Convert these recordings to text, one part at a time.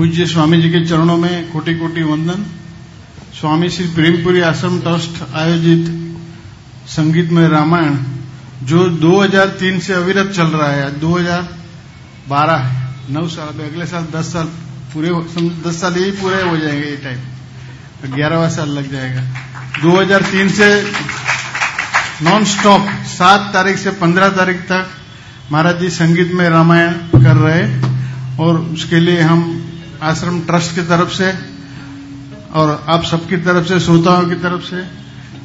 पूज्य स्वामी जी के चरणों में कोटि कोटि वंदन। स्वामी श्री प्रेमपुरी आश्रम ट्रस्ट आयोजित संगीत में रामायण, जो 2003 से अविरत चल रहा है आज 2012 है। नौ साल अभी अगले साल दस साल पूरे दस साल यही पूरे हो जाएँगे ये टाइम ग्यारहवा साल लग जाएगा। 2003 से नॉन स्टॉप सात तारीख से पंद्रह तारीख तक महाराज जी संगीत में रामायण कर रहे और उसके लिए हम आश्रम ट्रस्ट की तरफ़ से और आप सबकी तरफ़ से, श्रोताओं की तरफ़ से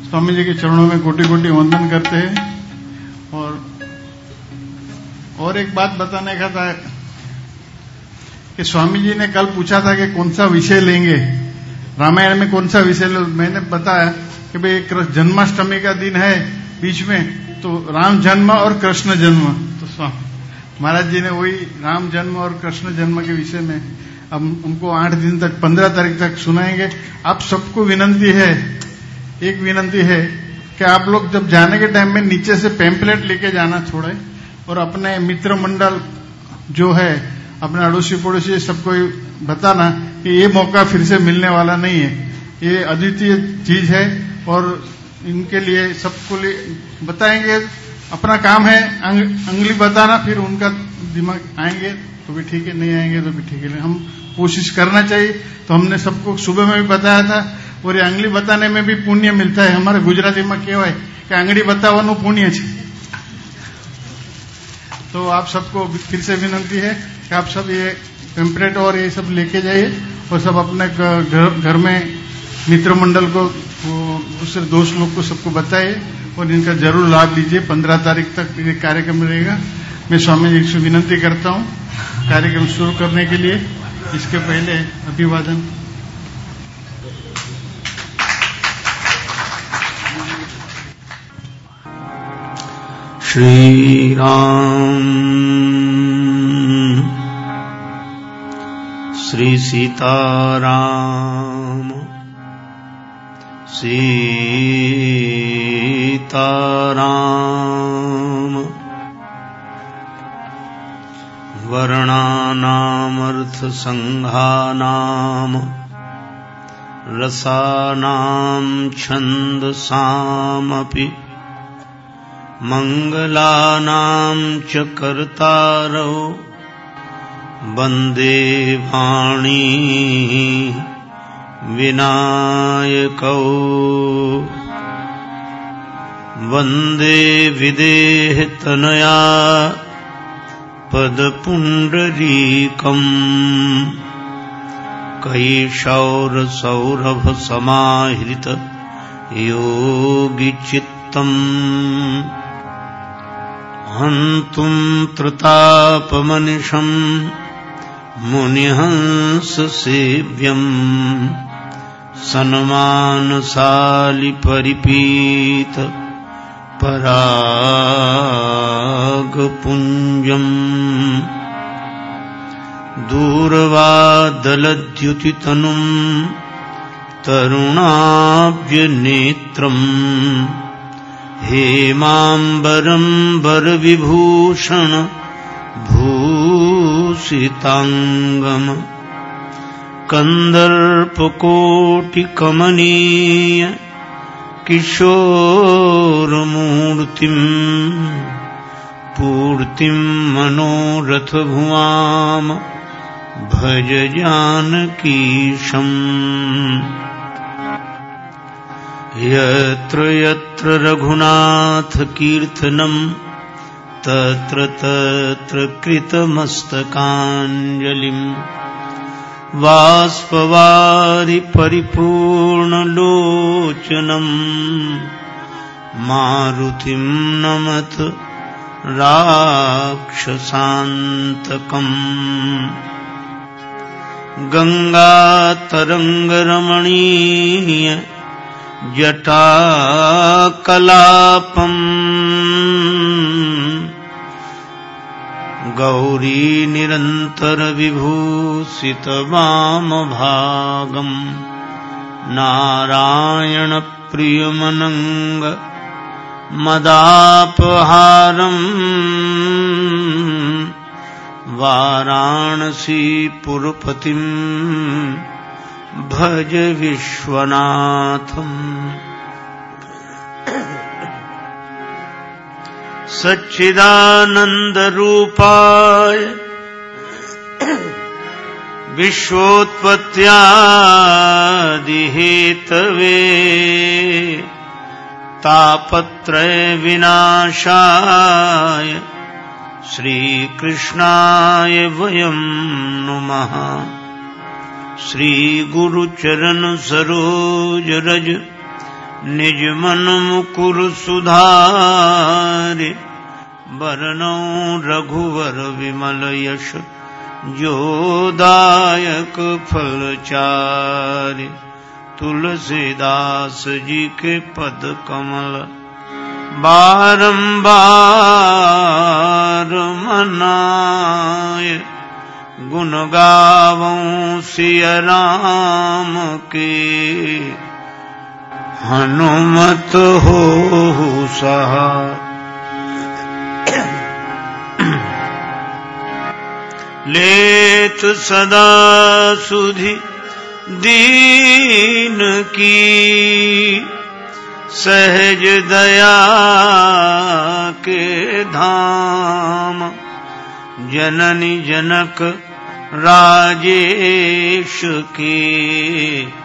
स्वामी जी के चरणों में कोटि कोटि वंदन करते हैं। और और एक बात बताने का था कि स्वामी जी ने कल पूछा था कि कौन सा विषय लेंगे। रामायण में कौन सा विषय मैंने बताया कि भाई एक जन्माष्टमी का दिन है बीच में तो राम जन्म और कृष्ण जन्म। तो स्वामी, महाराज जी ने वही राम जन्म और कृष्ण जन्म के विषय में अब उनको आठ दिन तक, पंद्रह तारीख तक सुनाएँगे। आप सबको विनंती है, एक विनंती है कि आप लोग जब जाने के टाइम में नीचे से पैम्पलेट लेके जाना छोड़े और अपने मित्र मंडल जो है, अपने अड़ोसी पड़ोसी सबको बताना कि ये मौका फिर से मिलने वाला नहीं है। ये अद्वितीय चीज़ है और इनके लिए सबको लिए बताएँगे अपना काम है अंगली बताना, फिर उनका दिमाग आएँगे तो भी ठीक है, नहीं आएँगे तो भी ठीक है। हम कोशिश करना चाहिए। तो हमने सबको सुबह में भी बताया था, और ये अंगली बताने में भी पुण्य मिलता है। हमारे गुजराती में है कि આંગળી बतावा पुण्य है तो आप सबको फिर से विनती है कि आप सब ये पेम्पलेट और ये सब लेके जाइए, और सब अपने घर में मित्र मंडल को दूसरे दोस्त लोग को सबको बताइए। और इनका ज़रूर लाभ लीजिए। पंद्रह तारीख तक ये कार्यक्रम रहेगा। मैं स्वामी जी से विनंती करता हूँ कार्यक्रम शुरू करने के लिए। इसके पहले अभिवादन। श्री राम श्री सीताराम। सीताराम। वर्णानामर्थसङ्घानाम् रसानाम् छन्दसामपि। मङ्गलानाम् च कर्तारौ। वंदे वाणी विनायकौ। वंदे विदेहतनया पदपुण्डरीकम् कैशौरसौरभसमाहृत योगिचित्तम्। हन्तुम् त्रतापमनिषम् मुनिहंससेव्यम्। सन्मानसालिपरिपीत परागपुञ्जम् दूरवादलद्युतितनुम् तरुणाब्जनेत्रम् हेमाम्बरम् वरविभूषण भूषिताङ्गम् कन्दर्पकोटिकमनीय किशोरमूर्तिम् पूर्तिम् मनोरथभुवाम् भज जानकीशम्। यत्र यत्र रघुनाथकीर्तनम् तत्र तत्र कृतमस्तकाञ्जलिम्। वाष्पवारि परिपूर्णलोचनम् मारुतिम् नमत राक्षसान्तकम्। गङ्गातरङ्गरमणीय जटाकलापम्। गौरीनिरन्तरविभूषितवामभागम् नारायणप्रियमनङ्ग मदापहारम्। वाराणसीपुरपतिम् भज विश्वनाथम् सच्चिदानन्दरूपाय विश्वोत्पत्त्यादिहेतवे तापत्रयविनाशाय श्रीकृष्णाय वयम् नुमः। श्रीगुरुचरणसरोजरज निजमनमुकुर सुधारि, वरणो रघुवर विमल यश जोदायक फलचारि तुलसीदास जी के पद कमल, बारंबार मनाय गुण गावों सिय राम के हनुमत हो सहा। लेत सदा सुधि दीन की। सहज दया के धाम। जननी जनक राजेश के।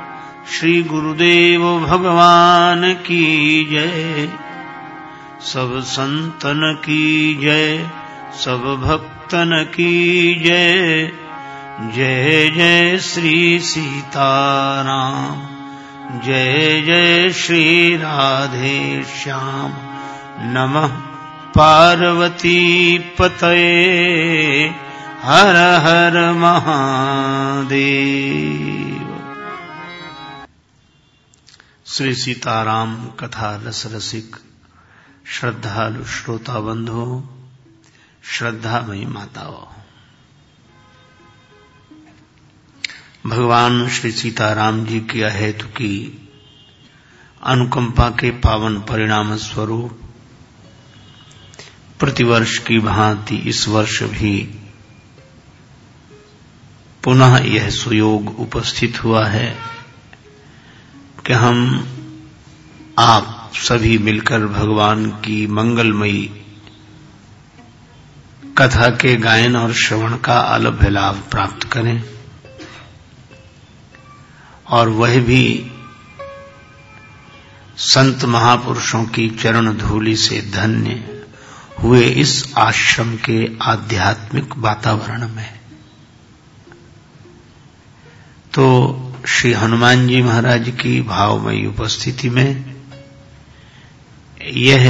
श्री गुरुदेव भगवान की जय। सब संतन की जय, सब भक्तन की जय। जय जय श्री सीताराम। जय जय श्री राधे श्याम। नमः पार्वती पतये। हर हर महादेव। श्री सीताराम कथा रस रसिक श्रद्धालु श्रोता बंधु श्रद्धामयी माताओं। भगवान श्री सीताराम जी की अहेतु की अनुकंपा के पावन परिणाम स्वरूप प्रतिवर्ष की भांति इस वर्ष भी पुनः यह सुयोग उपस्थित हुआ है। कि हम आप सभी मिलकर भगवान की मंगलमयी कथा के गायन और श्रवण का अलभ्य लाभ प्राप्त करें। और वह भी संत महापुरुषों की चरण धूलि से धन्य हुए इस आश्रम के आध्यात्मिक वातावरण में। तो श्री हनुमान जी महाराज की भावमयी उपस्थिति में यह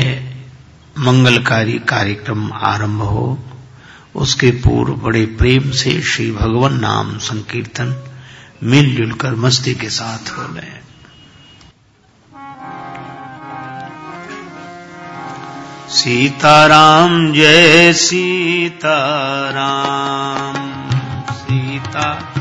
मंगलकारी कार्यक्रम आरंभ हो। उसके पूर्व बड़े प्रेम से श्री भगवान नाम संकीर्तन मिलजुल कर मस्ती के साथ हो गए सीताराम जय सीताराम, सीता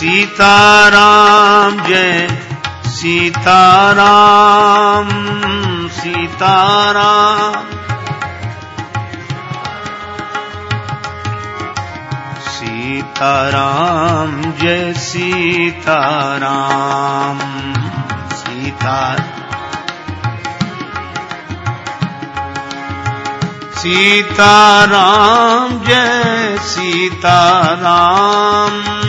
सीताराम जय। सीताराम सीताराम। सीताराम जय सीताराम। सीता। सीताराम जय सीताराम।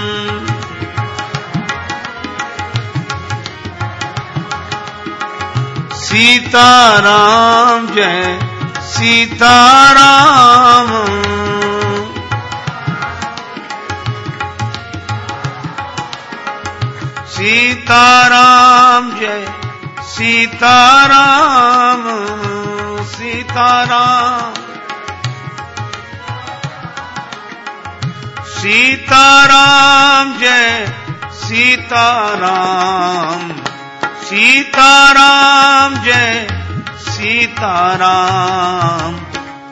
सीताराम जय सीताराम। सीताराम जय सीताराम सीताराम। सीताराम जय सीताराम। सीताराम जय, सीताराम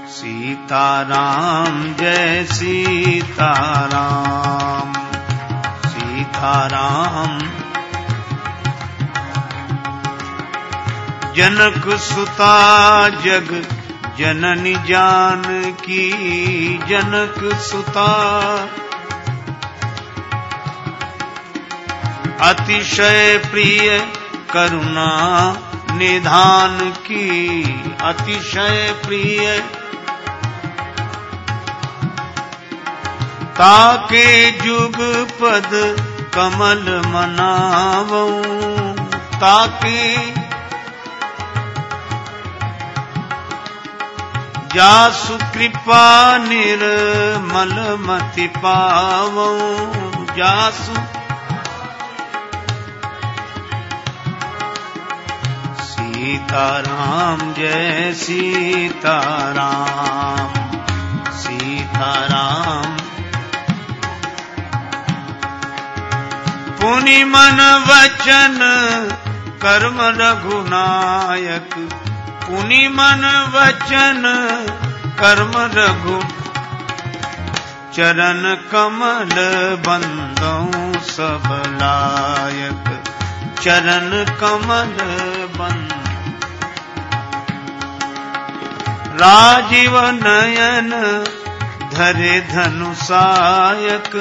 सीताराम जय, सीताराम सीताराम। जनक सुता जग, जननी जान की, जनक सुता। अतिशय प्रिय करुणा निधान की अतिशय प्रिय। ताके जुग पद कमल मनावो। ताके जासु कृपा निर्मल मति पावो। जासु सीताराम जय सीताराम सीताराम। पुनि मन वचन कर्म रघुनायक, पुनि मन वचन कर्म रघु। चरण कमल बंदौ सब लायक, चरण कमल बंद राजीव नयन धरे धनुषायक।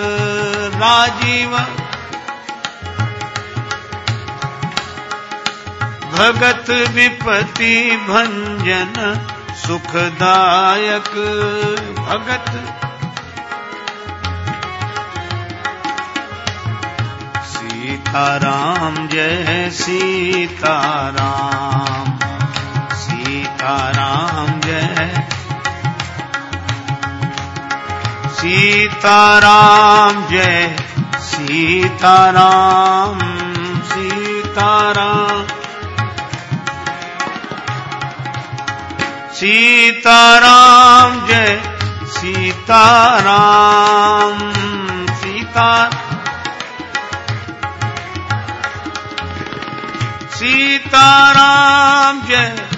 राजीव। भगत विपति भंजन सुखदायक। भगत। सीताराम जय सीताराम। सीताराम जय। सीताराम जय सीताराम सीताराम सीताराम जय सीताराम सीता। सीताराम जय।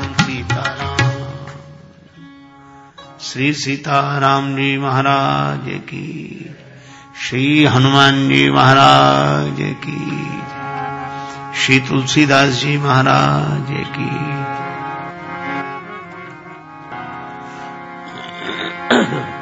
श्री सीताराम जी महाराज की श्री हनुमान जी महाराज की श्री तुलसीदास जी महाराज की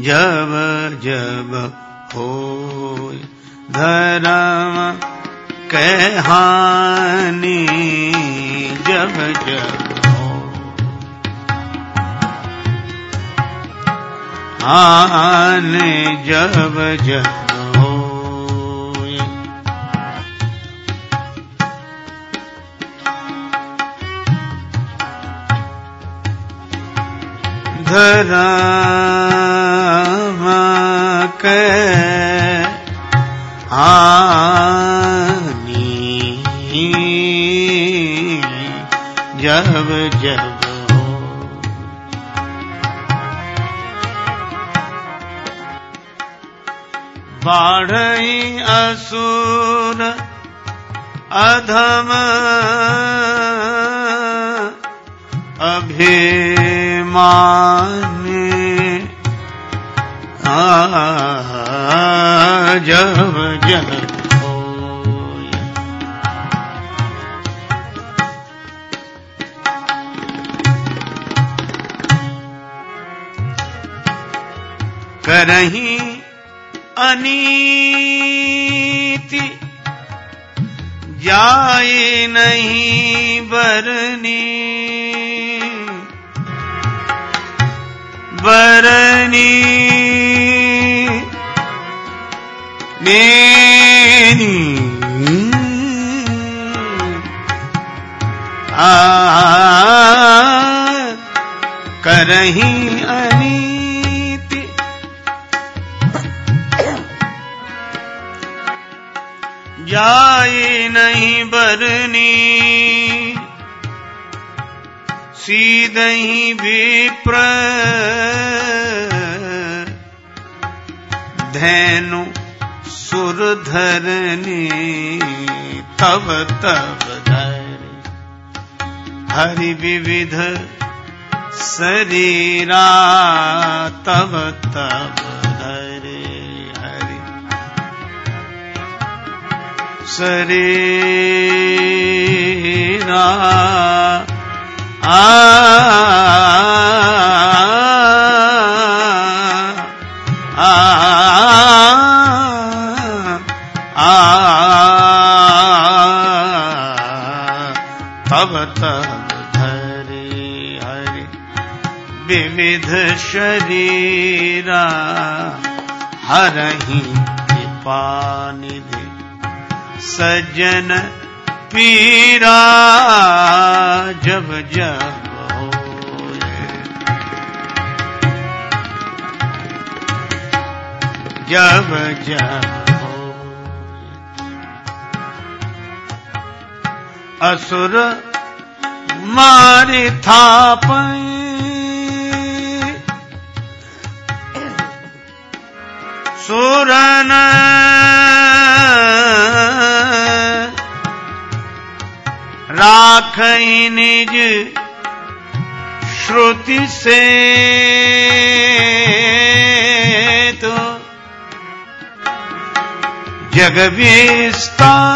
जब जब हो धर्म कहानी जब जब हो। हानि जब जब हो। आनी जब जब हो। बाढ़ई असुर अधम अभिमानी जब जब। करही अनीति जाए नहीं बरनी बरनी आ करही नहीं बरनी। सीधही विप्र। धैनु सुरधरनी तब तब धर हरि विविध शरीरा तब तब धरे हरि। शरीरा आ शरीरा हरही कृपा निधि सज्जन पीरा जब जब जब जब असुर मारे थाप सुरन। राख निज श्रुति से। तो जग विस्तार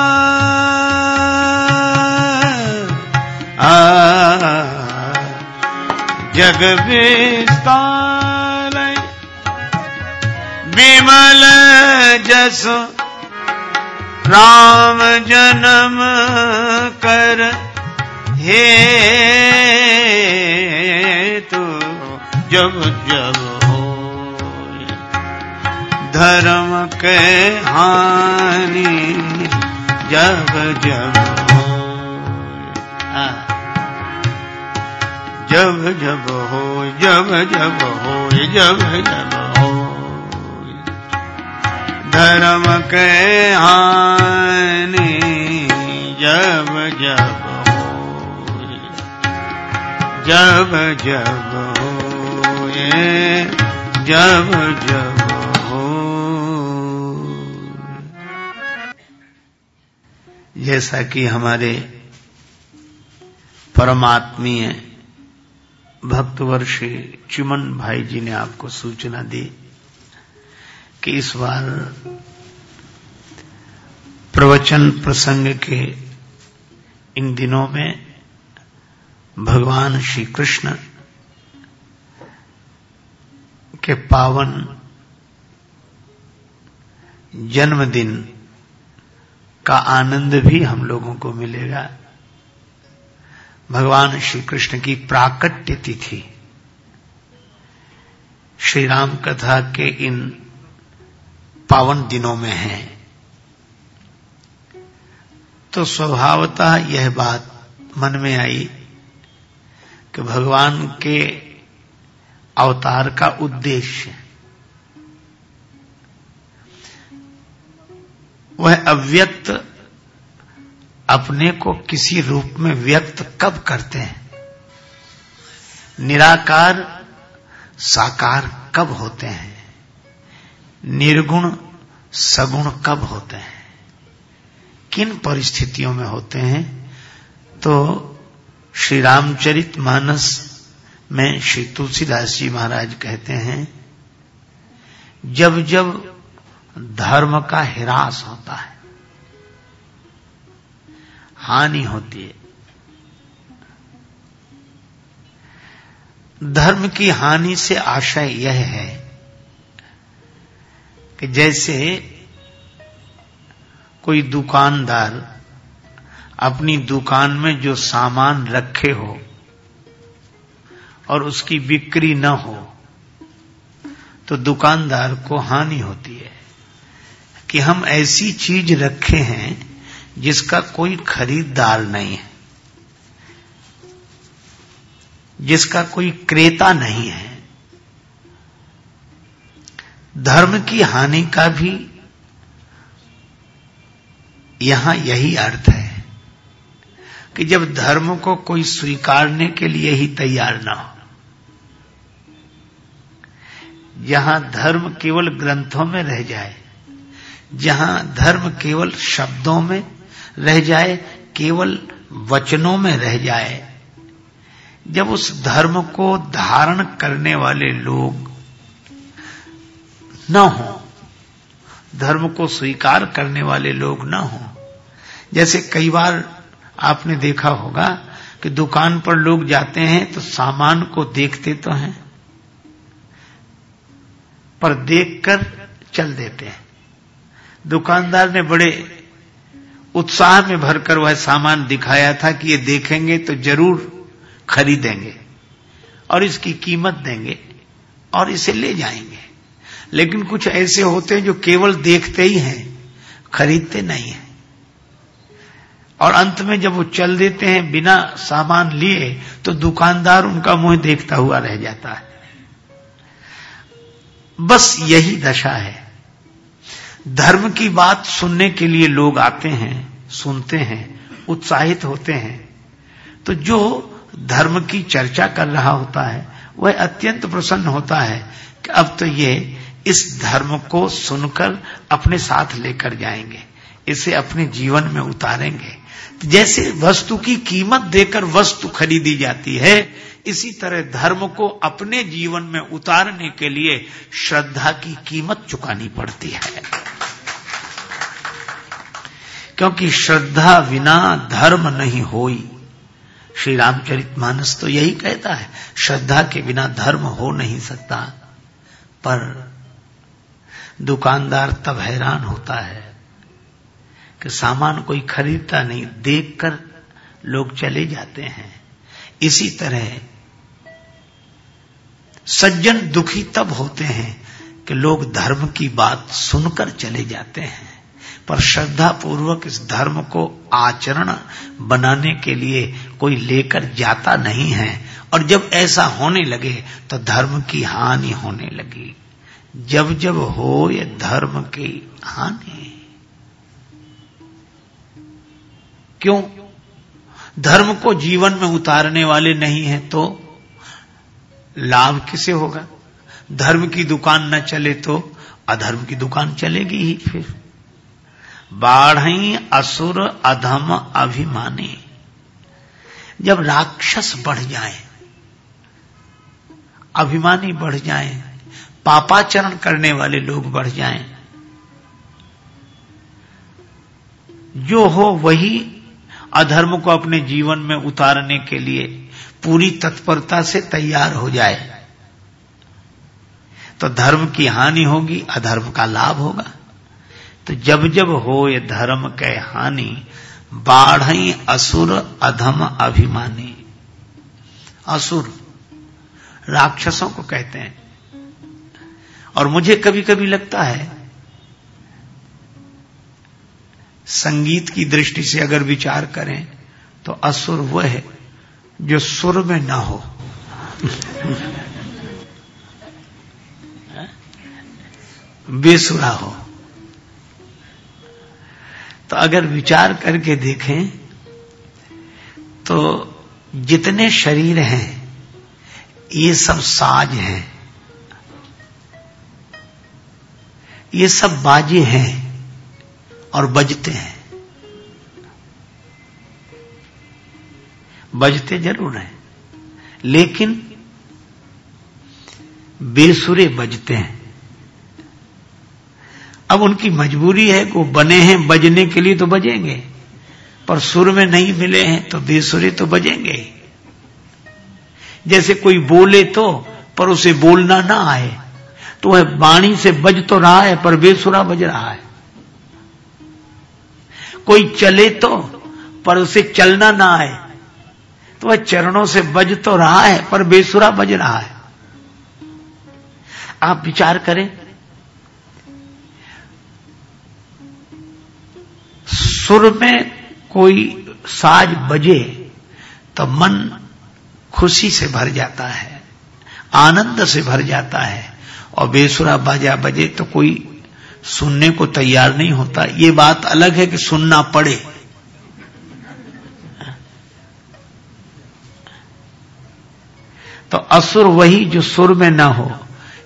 जग विस्तार विमल जस राम जन्म कर हे तू जब जब हो। धर्म के हानि जब जब हो। जब जब हो, जब जब हो, जब जब हो। धर्म के हानि जब जब हो जब जब हो जब जब हो जैसा कि हमारे परमात्मीय भक्तवर्षी चिमन भाई जी ने आपको सूचना दी कि इस बार प्रवचन प्रसंग के इन दिनों में भगवान श्री कृष्ण के पावन जन्मदिन का आनंद भी हम लोगों को मिलेगा। भगवान श्री कृष्ण की प्राकट्य तिथि, श्री राम कथा के इन पावन दिनों में है। तो स्वभावतः यह बात मन में आई कि भगवान के अवतार का उद्देश्य वह अव्यक्त अपने को किसी रूप में व्यक्त कब करते हैं? निराकार, साकार कब होते हैं? निर्गुण सगुण कब होते हैं? किन परिस्थितियों में होते हैं? तो श्री रामचरित मानस में श्री तुलसीदास जी महाराज कहते हैं, जब जब धर्म का हिरास होता है, हानि होती है, धर्म की हानि से आशय यह है कि जैसे कोई दुकानदार अपनी दुकान में जो सामान रखे हो और उसकी बिक्री न हो तो दुकानदार को हानि होती है कि हम ऐसी चीज़ रखे हैं जिसका कोई खरीददार नहीं है, जिसका कोई क्रेता नहीं है। धर्म की हानि का भी यहाँ यही अर्थ है कि जब धर्म को कोई स्वीकारने के लिए ही तैयार ना हो, जहाँ धर्म केवल ग्रंथों में रह जाए, जहाँ धर्म केवल शब्दों में रह जाए, केवल वचनों में रह जाए, जब उस धर्म को धारण करने वाले लोग न हो। धर्म को स्वीकार करने वाले लोग न हो। जैसे कई बार आपने देखा होगा कि दुकान पर लोग जाते हैं तो सामान को देखते तो हैं, पर देखकर चल देते हैं। दुकानदार ने बड़े उत्साह में भरकर वह सामान दिखाया था कि ये देखेंगे तो ज़रूर खरीदेंगे और इसकी कीमत देंगे और इसे ले जाएँगे। लेकिन कुछ ऐसे होते हैं जो केवल देखते ही हैं, खरीदते नहीं हैं। और अंत में जब वो चल देते हैं बिना सामान लिए तो दुकानदार उनका मुँह देखता हुआ रह जाता है। बस यही दशा है। धर्म की बात सुनने के लिए लोग आते हैं, सुनते हैं, उत्साहित होते हैं। तो जो धर्म की चर्चा कर रहा होता है, वह अत्यंत प्रसन्न होता है कि अब तो ये इस धर्म को सुनकर अपने साथ लेकर जाएँगे, इसे अपने जीवन में उतारेंगे। जैसे वस्तु की कीमत देकर वस्तु खरीदी जाती है, इसी तरह धर्म को अपने जीवन में उतारने के लिए श्रद्धा की कीमत चुकानी पड़ती है। क्योंकि श्रद्धा बिना धर्म नहीं होई। श्री रामचरित मानस तो यही कहता है, श्रद्धा के बिना धर्म हो नहीं सकता। पर दुकानदार तब हैरान होता है कि सामान कोई खरीदता नहीं, देखकर लोग चले जाते हैं। इसी तरह सज्जन दुखी तब होते हैं कि लोग धर्म की बात सुनकर चले जाते हैं। पर श्रद्धा पूर्वक इस धर्म को आचरण बनाने के लिए कोई लेकर जाता नहीं है, और जब ऐसा होने लगे तो धर्म की हानि होने लगी। जब जब हो ये धर्म की हानि क्यों? धर्म को जीवन में उतारने वाले नहीं है तो लाभ किसे होगा? धर्म की दुकान न चले तो अधर्म की दुकान चलेगी ही फिर। बाढ़ असुर अधम अभिमानी। जब राक्षस बढ़ जाए, अभिमानी बढ़ जाए पापाचरण करने वाले लोग बढ़ जाएँ, जो हो वही अधर्म को अपने जीवन में उतारने के लिए पूरी तत्परता से तैयार हो जाए। तो धर्म की हानि होगी अधर्म का लाभ होगा। तो जब जब हो ये धर्म के हानि बाढ़ असुर अधम अभिमानी। असुर राक्षसों को कहते हैं। और मुझे कभी कभी लगता है, संगीत की दृष्टि से अगर विचार करें तो असुर वह है जो सुर में ना हो। बेसुरा हो। तो अगर विचार करके देखें तो जितने शरीर हैं, ये सब साज हैं। ये सब बाजे हैं और बजते हैं। बजते ज़रूर हैं, लेकिन बेसुरे बजते हैं। अब उनकी मजबूरी है कि वो बने हैं, बजने के लिए तो बजेंगे, पर सुर में नहीं मिले हैं तो बेसुरे तो बजेंगे। जैसे कोई बोले तो पर उसे बोलना ना आए। तो वह वाणी से बज तो रहा है पर बेसुरा बज रहा है। कोई चले तो पर उसे चलना ना आए तो वह चरणों से बज तो रहा है पर बेसुरा बज रहा है। आप विचार करें, सुर में कोई साज बजे तो मन खुशी से भर जाता है, आनंद से भर जाता है। और बेसुरा बाजा बजे तो कोई सुनने को तैयार नहीं होता। ये बात अलग है कि सुनना पड़े। तो असुर वही जो सुर में ना हो,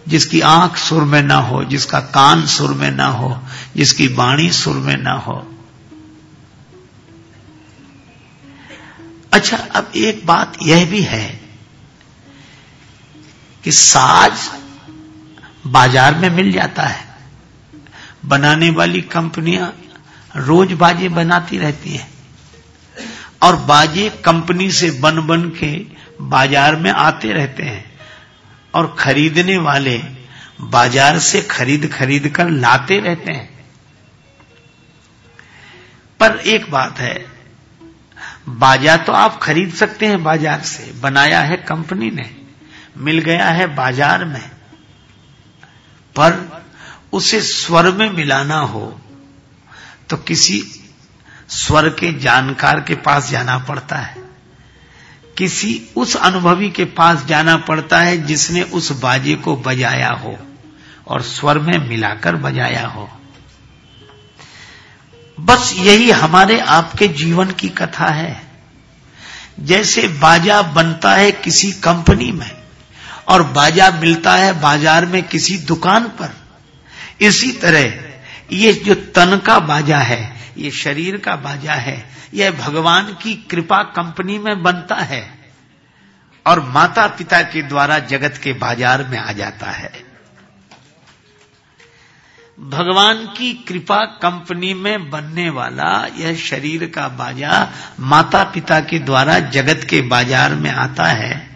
जिसकी आँख सुर में ना हो, जिसका कान सुर में ना हो, जिसकी बाणी सुर में ना हो। अच्छा अब एक बात यह भी है कि साज बाज़ार में मिल जाता है। बनाने वाली कंपनियाँ रोज बाजे बनाती रहती हैं। और बाजे कंपनी से बन बन के बाज़ार में आते रहते हैं। और खरीदने वाले बाज़ार से खरीद खरीद कर लाते रहते हैं। पर एक बात है, बाजा तो आप खरीद सकते हैं बाज़ार से, बनाया है कंपनी ने, मिल गया है बाज़ार में। पर उसे स्वर में मिलाना हो तो किसी स्वर के जानकार के पास जाना पड़ता है। किसी उस अनुभवी के पास जाना पड़ता है जिसने उस बाजे को बजाया हो और स्वर में मिलाकर बजाया हो। बस यही हमारे आपके जीवन की कथा है। जैसे बाजा बनता है किसी कंपनी में और बाजा मिलता है बाज़ार में किसी दुकान पर। इसी तरह, ये जो तन का बाजा है, ये शरीर का बाजा है, यह भगवान की कृपा कंपनी में बनता है और माता पिता के द्वारा जगत के बाज़ार में आ जाता है। भगवान की कृपा कंपनी में बनने वाला यह शरीर का बाजा माता पिता के द्वारा जगत के बाज़ार में आता है।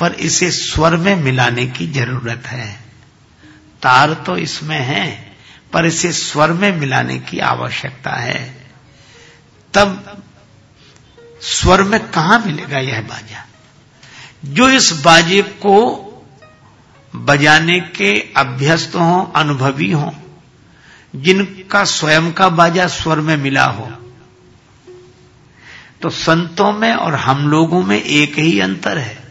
पर इसे स्वर में मिलाने की ज़रूरत है। तार तो इसमें है, पर इसे स्वर में मिलाने की आवश्यकता है। तब स्वर में कहा मिलेगा यह बाजा? जो इस बाजे को बजाने के अभ्यस्त हो, अनुभवी हो, जिनका स्वयं का बाजा स्वर में मिला हो तो संतों में और हम लोगों में एक ही अंतर है।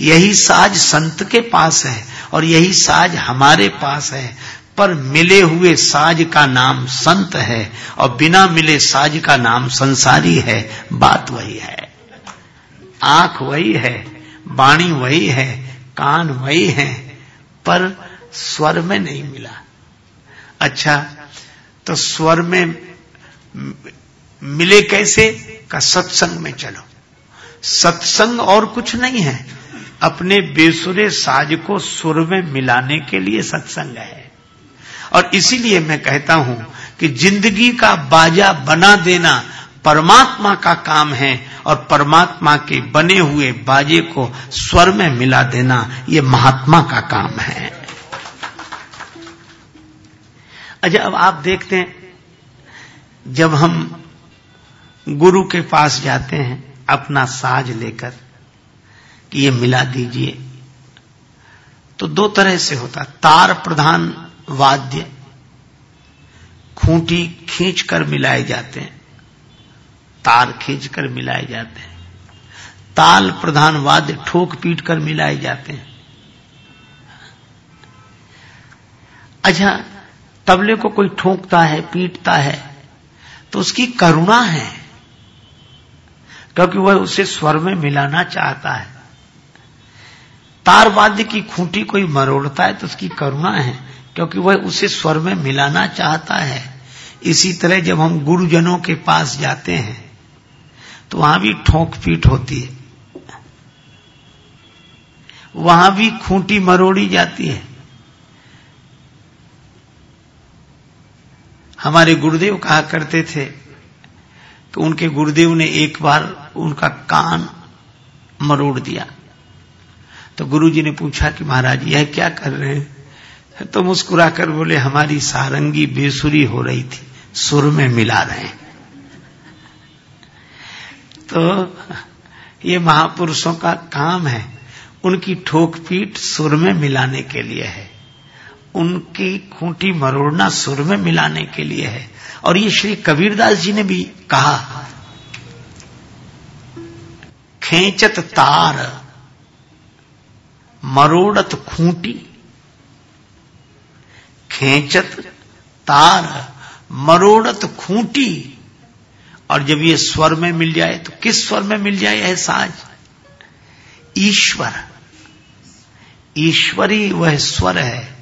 यही साज संत के पास है और यही साज हमारे पास है। पर मिले हुए साज का नाम संत है और बिना मिले साज का नाम संसारी है। बात वही है। आँख वही है वाणी वही है, कान वही है, पर स्वर में नहीं मिला। अच्छा तो स्वर में मिले कैसे? का सत्संग में चलो। सत्संग और कुछ नहीं है। अपने बेसुरे साज को सुर में मिलाने के लिए सत्संग है। और इसीलिए मैं कहता हूँ कि ज़िंदगी का बाजा बना देना परमात्मा का काम है और परमात्मा के बने हुए बाजे को स्वर में मिला देना ये महात्मा का काम है। अच्छा अब आप देखते हैं, जब हम गुरु के पास जाते हैं अपना साज लेकर कि ये मिला दीजिए। तो दो तरह से होता। तार प्रधान वाद्य, खूंटी खींचकर मिलाए जाते हैं। तार खींचकर मिलाए जाते हैं। ताल प्रधान वाद्य ठोक पीट कर मिलाए जाते हैं। अच्छा तबले को कोई ठोकता है, पीटता है तो उसकी करुणा है, क्योंकि वह उसे स्वर में मिलाना चाहता है। तार वाद्य की खूंटी कोई मरोड़ता है तो उसकी करुणा है, क्योंकि वह उसे स्वर में मिलाना चाहता है। इसी तरह जब हम गुरुजनों के पास जाते हैं तो वहाँ भी ठोक पीट होती है। वहाँ भी खूंटी मरोड़ी जाती है। हमारे गुरुदेव कहा करते थे कि उनके गुरुदेव ने एक बार उनका कान मरोड़ दिया। तो गुरुजी ने पूछा कि महाराज, यह क्या कर रहे हैं? तो मुस्कुराकर बोले, हमारी सारंगी बेसुरी हो रही थी, सुर में मिला रहे हैं। तो ये महापुरुषों का काम है, उनकी ठोक पीट सुर में मिलाने के लिए है। उनकी खूंटी मरोड़ना सुर में मिलाने के लिए है। और ये श्री कबीरदास जी ने भी कहा, खेचत तार मरोड़त खूंटी, खेचत, तार, मरोड़त खूंटी। और जब ये स्वर में मिल जाए तो किस स्वर में मिल जाए यह साज ईश्वर। ईश्वरी वह स्वर है।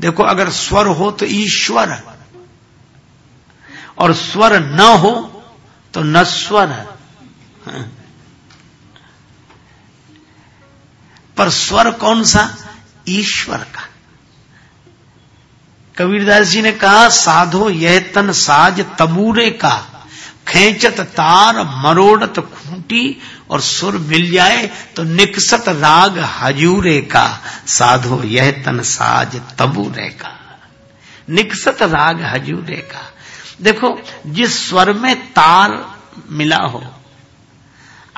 देखो, अगर स्वर हो तो ईश्वर, और स्वर न हो तो न नस्वर पर स्वर कौन सा? ईश्वर का। कबीरदास जी ने कहा, साधो यह तन साज तबूरे का। खेचत तार मरोड़त खूंटी और सुर मिल जाए तो निकसत राग हजूरे का। साधो यह तन साज तबूरे का। निकसत राग हजूरे का। देखो, जिस स्वर में तार मिला हो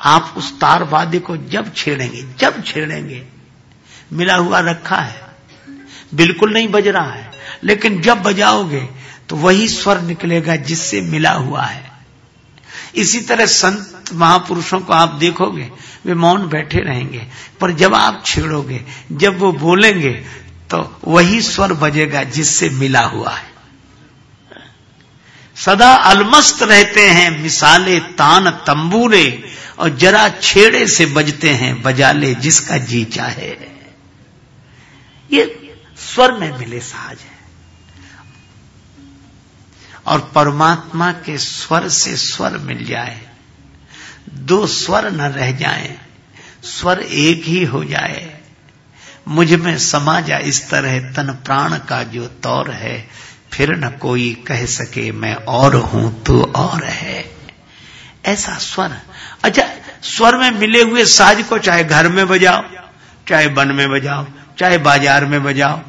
आप उस तार वाद्य को जब छेड़ेंगे जब छेड़ेंगे, मिला हुआ रखा है, बिल्कुल नहीं बज रहा है, लेकिन जब बजाओगे तो वही स्वर निकलेगा जिससे मिला हुआ है। इसी तरह संत महापुरुषों को आप देखोगे, वे मौन बैठे रहेंगे, पर जब आप छेड़ोगे, जब वो बोलेंगे तो वही स्वर बजेगा जिससे मिला हुआ है। सदा अलमस्त रहते हैं मिसाले तान तंबूरे और जरा छेड़े से बजते हैं, बजाले जिसका जी चाहे। ये स्वर में मिले साज है। और परमात्मा के स्वर से स्वर मिल जाए। दो स्वर न रह जाए, स्वर एक ही हो जाए। मुझमें समा जा इस तरह तन प्राण का जो तौर है, फिर न कोई कह सके मैं और हूँ, तू और है। ऐसा स्वर अच्छा स्वर में मिले हुए साज को चाहे घर में बजाओ, चाहे वन में बजाओ, चाहे बाज़ार में बजाओ,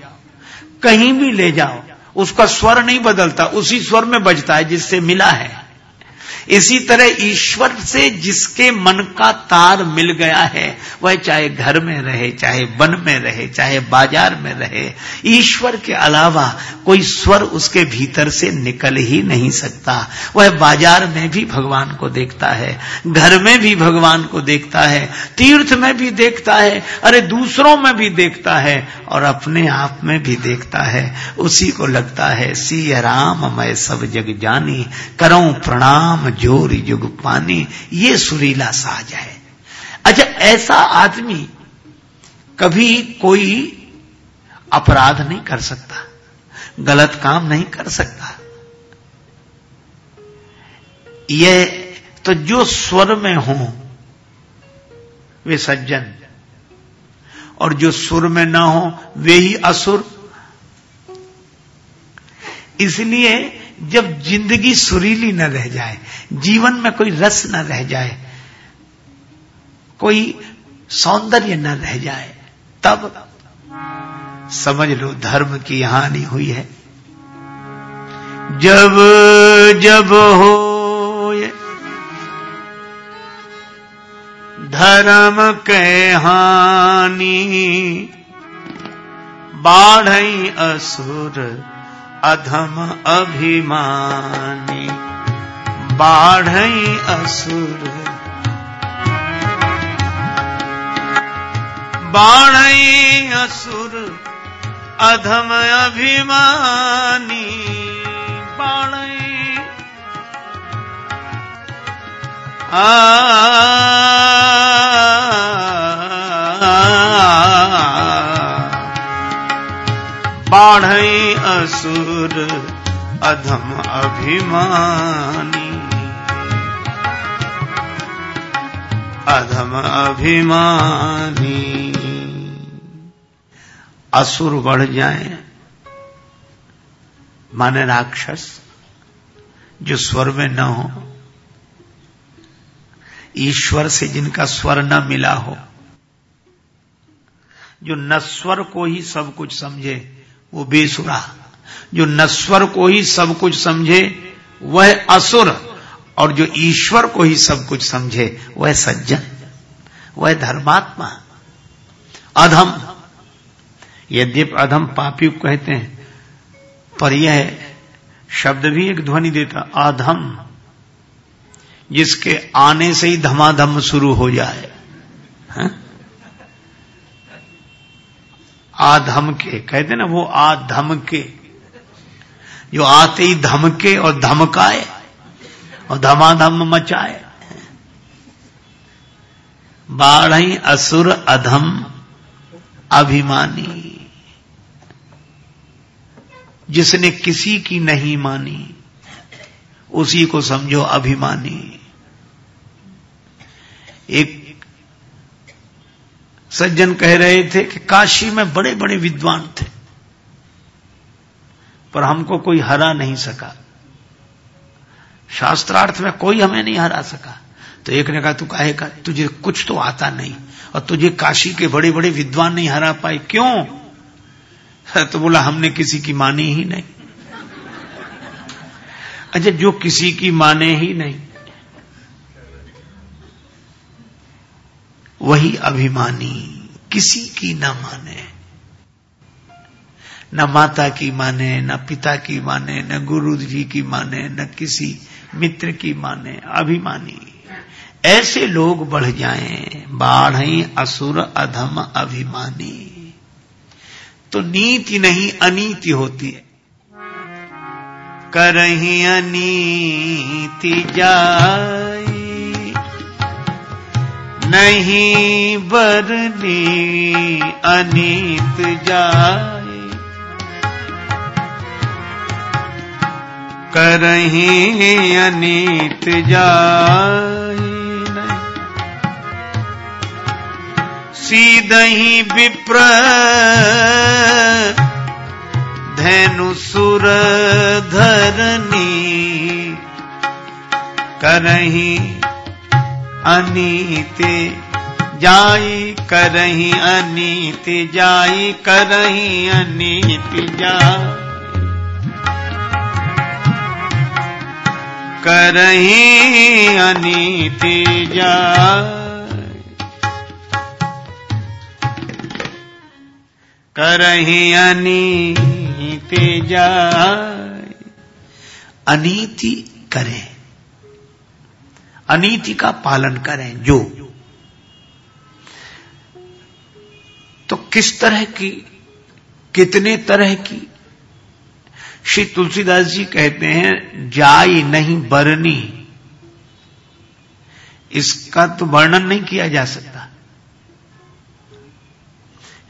कहीं भी ले जाओ, उसका स्वर नहीं बदलता, उसी स्वर में बजता है जिससे मिला है। इसी तरह ईश्वर से जिसके मन का तार मिल गया है, वह चाहे घर में रहे, चाहे वन में रहे, चाहे बाज़ार में रहे, ईश्वर के अलावा कोई स्वर उसके भीतर से निकल ही नहीं सकता। वह बाज़ार में भी भगवान को देखता है, घर में भी भगवान को देखता है, तीर्थ में भी देखता है, अरे दूसरों में भी देखता है और अपने आप में भी देखता है। उसी को लगता है सी राम, मैं सब जग जानी, करो प्रणाम ज़ोर युग पानी, ये सुरीला साज है। अच्छा ऐसा आदमी कभी कोई अपराध नहीं कर सकता, गलत काम नहीं कर सकता। यह तो जो स्वर में हो, वे सज्जन, और जो सुर में ना हो, वे ही असुर। इसलिए जब ज़िंदगी सुरीली न रह जाए, जीवन में कोई रस न रह जाए, कोई सौंदर्य न रह जाए, तब समझ लो धर्म की हानि हुई है। जब जब हो धर्म के हानि बाढ़ असुर अधम अभिमानी बाढ़ असुर। बाढ़ असुर अधम अभिमानी बाण आ बाढ़ असुर अधम अभिमानी। अधम अभिमानी। असुर बढ़ जाए, माने राक्षस जो स्वर में न हो, ईश्वर से जिनका स्वर न मिला हो, जो नस्वर को ही सब कुछ समझे वो बेसुरा। जो नस्वर को ही सब कुछ समझे, वह असुर, और जो ईश्वर को ही सब कुछ समझे, वह सज्जन, वह धर्मात्मा। अधम, यद्यप अधम पापी कहते हैं, पर यह शब्द भी एक ध्वनि देता, अधम, जिसके आने से ही धमाधम शुरू हो जाए। हा? आधम के कहते ना वो आधम के जो आते ही धमके और धमकाए और धमाधम मचाए। बाढ़ असुर अधम अभिमानी। जिसने किसी की नहीं मानी, उसी को समझो अभिमानी। एक सज्जन कह रहे थे कि काशी में बड़े बड़े विद्वान थे। पर हमको कोई हरा नहीं सका। शास्त्रार्थ में कोई हमें नहीं हरा सका। तो एक ने कहा, तू कहे का? तुझे कुछ तो आता नहीं। और तुझे काशी के बड़े बड़े विद्वान नहीं हरा पाए। क्यों? तो बोला, हमने किसी की मानी ही नहीं। अच्छा जो किसी की माने ही नहीं वही अभिमानी किसी की न माने। न माता की माने, न पिता की माने, न गुरु जी की माने, न किसी मित्र की माने। अभिमानी। ऐसे लोग बढ़ जाएँ, बाढ़ असुर अधम अभिमानी। तो नीति नहीं, अनीति होती। है करही अनीति जाए। नहीं बरनी अनीत जाए। करही अनीत जाए सीधही विप्र धनु सुर धरनी करही अनीति, जाई करही अनीति, जाई करही अनीति जा। करही अनीति जाई करही अनीति जाई अनीति करें। अनीति का पालन करें, जो। तो किस तरह की, कितने तरह की? श्री तुलसीदास जी कहते हैं, जाई नहीं बरनी। इसका तो वर्णन नहीं किया जा सकता।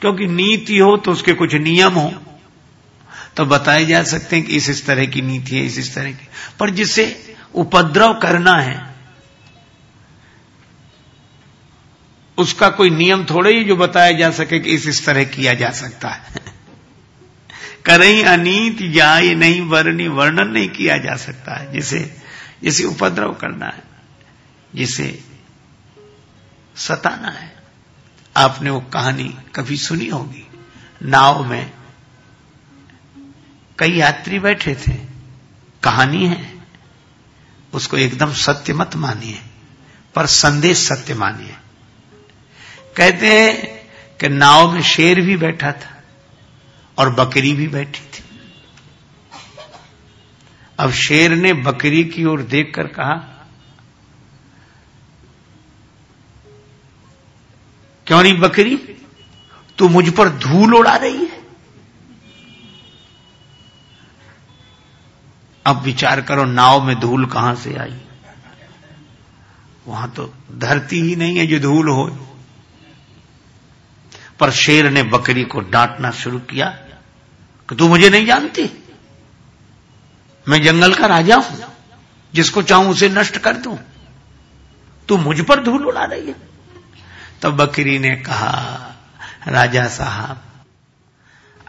क्योंकि नीति हो तो उसके कुछ नियम हो। तो बताए जा सकते हैं कि इस इस तरह की नीति है, इस इस तरह की। पर जिसे उपद्रव करना है उसका कोई नियम थोड़े ही जो बताया जा सके कि इस इस तरह किया जा सकता है। करही अनीत, जाय नहीं, वर्णी, वर्णन नहीं किया जा सकता है। जिसे जिसे उपद्रव करना है, जिसे सताना है। आपने वो कहानी कभी सुनी होगी। नाव में कई यात्री बैठे थे। कहानी है। उसको एकदम सत्य मत मानिए। पर संदेश सत्य मानिए। कहते हैं कि नाव में शेर भी बैठा था और बकरी भी बैठी थी। अब शेर ने बकरी की ओर देखकर कहा, क्यों नहीं बकरी? तू मुझ पर धूल उड़ा रही है। अब विचार करो, नाव में धूल कहाँ से आई? वहाँ तो धरती ही नहीं है जो धूल हो। पर शेर ने बकरी को डांटना शुरू किया कि तू मुझे नहीं जानती? मैं जंगल का राजा हूँ, जिसको चाहूँ उसे नष्ट कर दूँ। तू मुझ पर धूल उड़ा रही है। तब बकरी ने कहा, राजा साहब,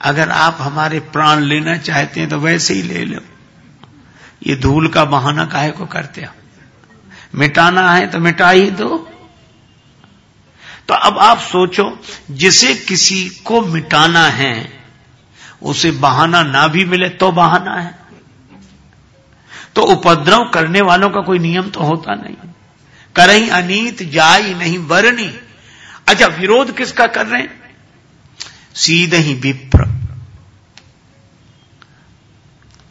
अगर आप हमारे प्राण लेना चाहते हैं तो वैसे ही ले लो। ये धूल का बहाना काहे को करते हो? मिटाना है तो मिटा ही दो। तो अब आप सोचो, जिसे किसी को मिटाना है, उसे बहाना ना भी मिले तो बहाना है। तो उपद्रव करने वालों का कोई नियम तो होता नहीं। करही अनीत, जाई नहीं बरनी अच्छा विरोध किसका कर रहे सीधे ही विप्र।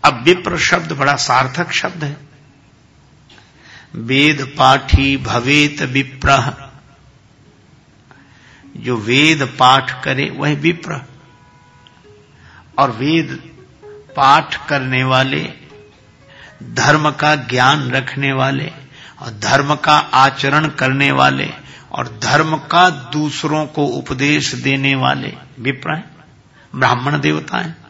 अब विप्र शब्द बड़ा सार्थक शब्द है। वेद पाठी भवेत विप्र। जो वेद पाठ करे, वह विप्र। और वेद पाठ करने वाले, धर्म का ज्ञान रखने वाले, और धर्म का आचरण करने वाले, और धर्म का दूसरों को उपदेश देने वाले विप्र हैं, ब्राह्मण देवता हैं।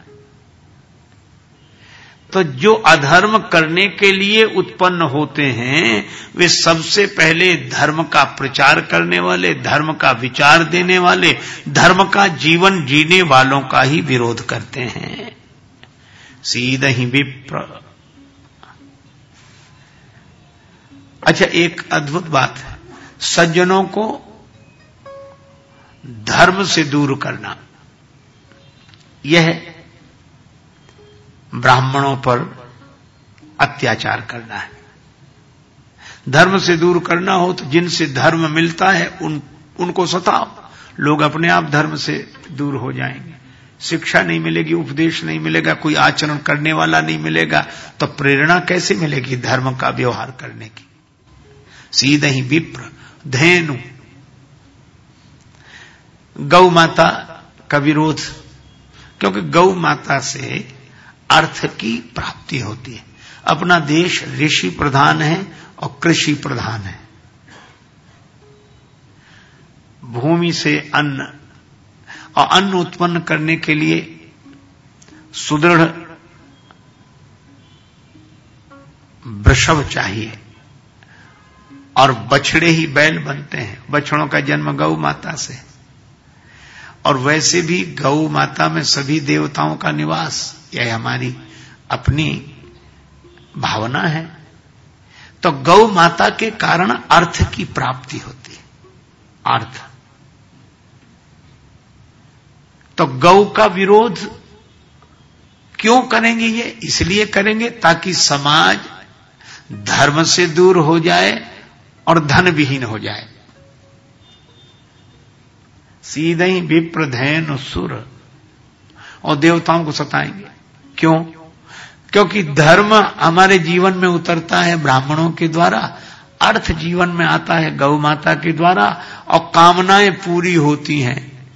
तो जो अधर्म करने के लिए उत्पन्न होते हैं, वे सबसे पहले धर्म का प्रचार करने वाले, धर्म का विचार देने वाले, धर्म का जीवन जीने वालों का ही विरोध करते हैं। सीधा ही विप्र। अच्छा एक अद्भुत बात है। सज्जनों को धर्म से दूर करना। यह ब्राह्मणों पर अत्याचार करना है। धर्म से दूर करना हो तो जिनसे धर्म मिलता है, उन, उनको सताओ। लोग अपने आप धर्म से दूर हो जाएँगे। शिक्षा नहीं मिलेगी, उपदेश नहीं मिलेगा, कोई आचरण करने वाला नहीं मिलेगा तो प्रेरणा कैसे मिलेगी धर्म का व्यवहार करने की? सीधे ही विप्र, धेनु। गौ माता का विरोध, क्योंकि गौ माता से अर्थ की प्राप्ति होती है। अपना देश ऋषि प्रधान है और कृषि प्रधान है। भूमि से अन्न और अन्न उत्पन्न करने के लिए सुदृढ़ वृषभ चाहिए और बछड़े ही बैल बनते हैं। बछड़ों का जन्म गौ माता से। और वैसे भी गौ माता में सभी देवताओं का निवास यह हमारी अपनी भावना है। तो गौ माता के कारण अर्थ की प्राप्ति होती है। अर्थ। तो गौ का विरोध क्यों करेंगे ये? इसलिए करेंगे ताकि समाज धर्म से दूर हो जाए और धन विहीन हो जाए। सीधे ही विप्र धैन सुर और देवताओं को सताएँगे। क्यों? क्योंकि धर्म हमारे जीवन में उतरता है ब्राह्मणों के द्वारा, अर्थ जीवन में आता है गौ माता के द्वारा, और कामनाएँ पूरी होती हैं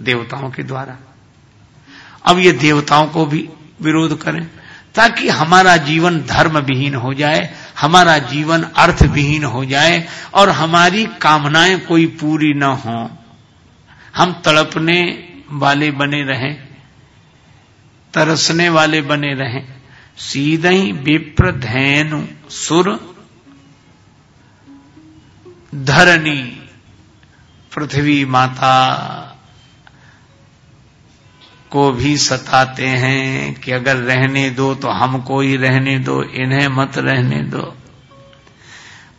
देवताओं के द्वारा। अब ये देवताओं को भी विरोध करें, ताकि हमारा जीवन धर्म विहीन हो जाए, हमारा जीवन अर्थ विहीन हो जाए, और हमारी कामनाएँ कोई पूरी न हो। हम तड़पने वाले बने रहें। तरसने वाले बने रहें। सीधा ही विप्र धैनु सुर धरणी पृथ्वी माता को भी सताते हैं कि अगर रहने दो तो हमको ही रहने दो, इन्हें मत रहने दो।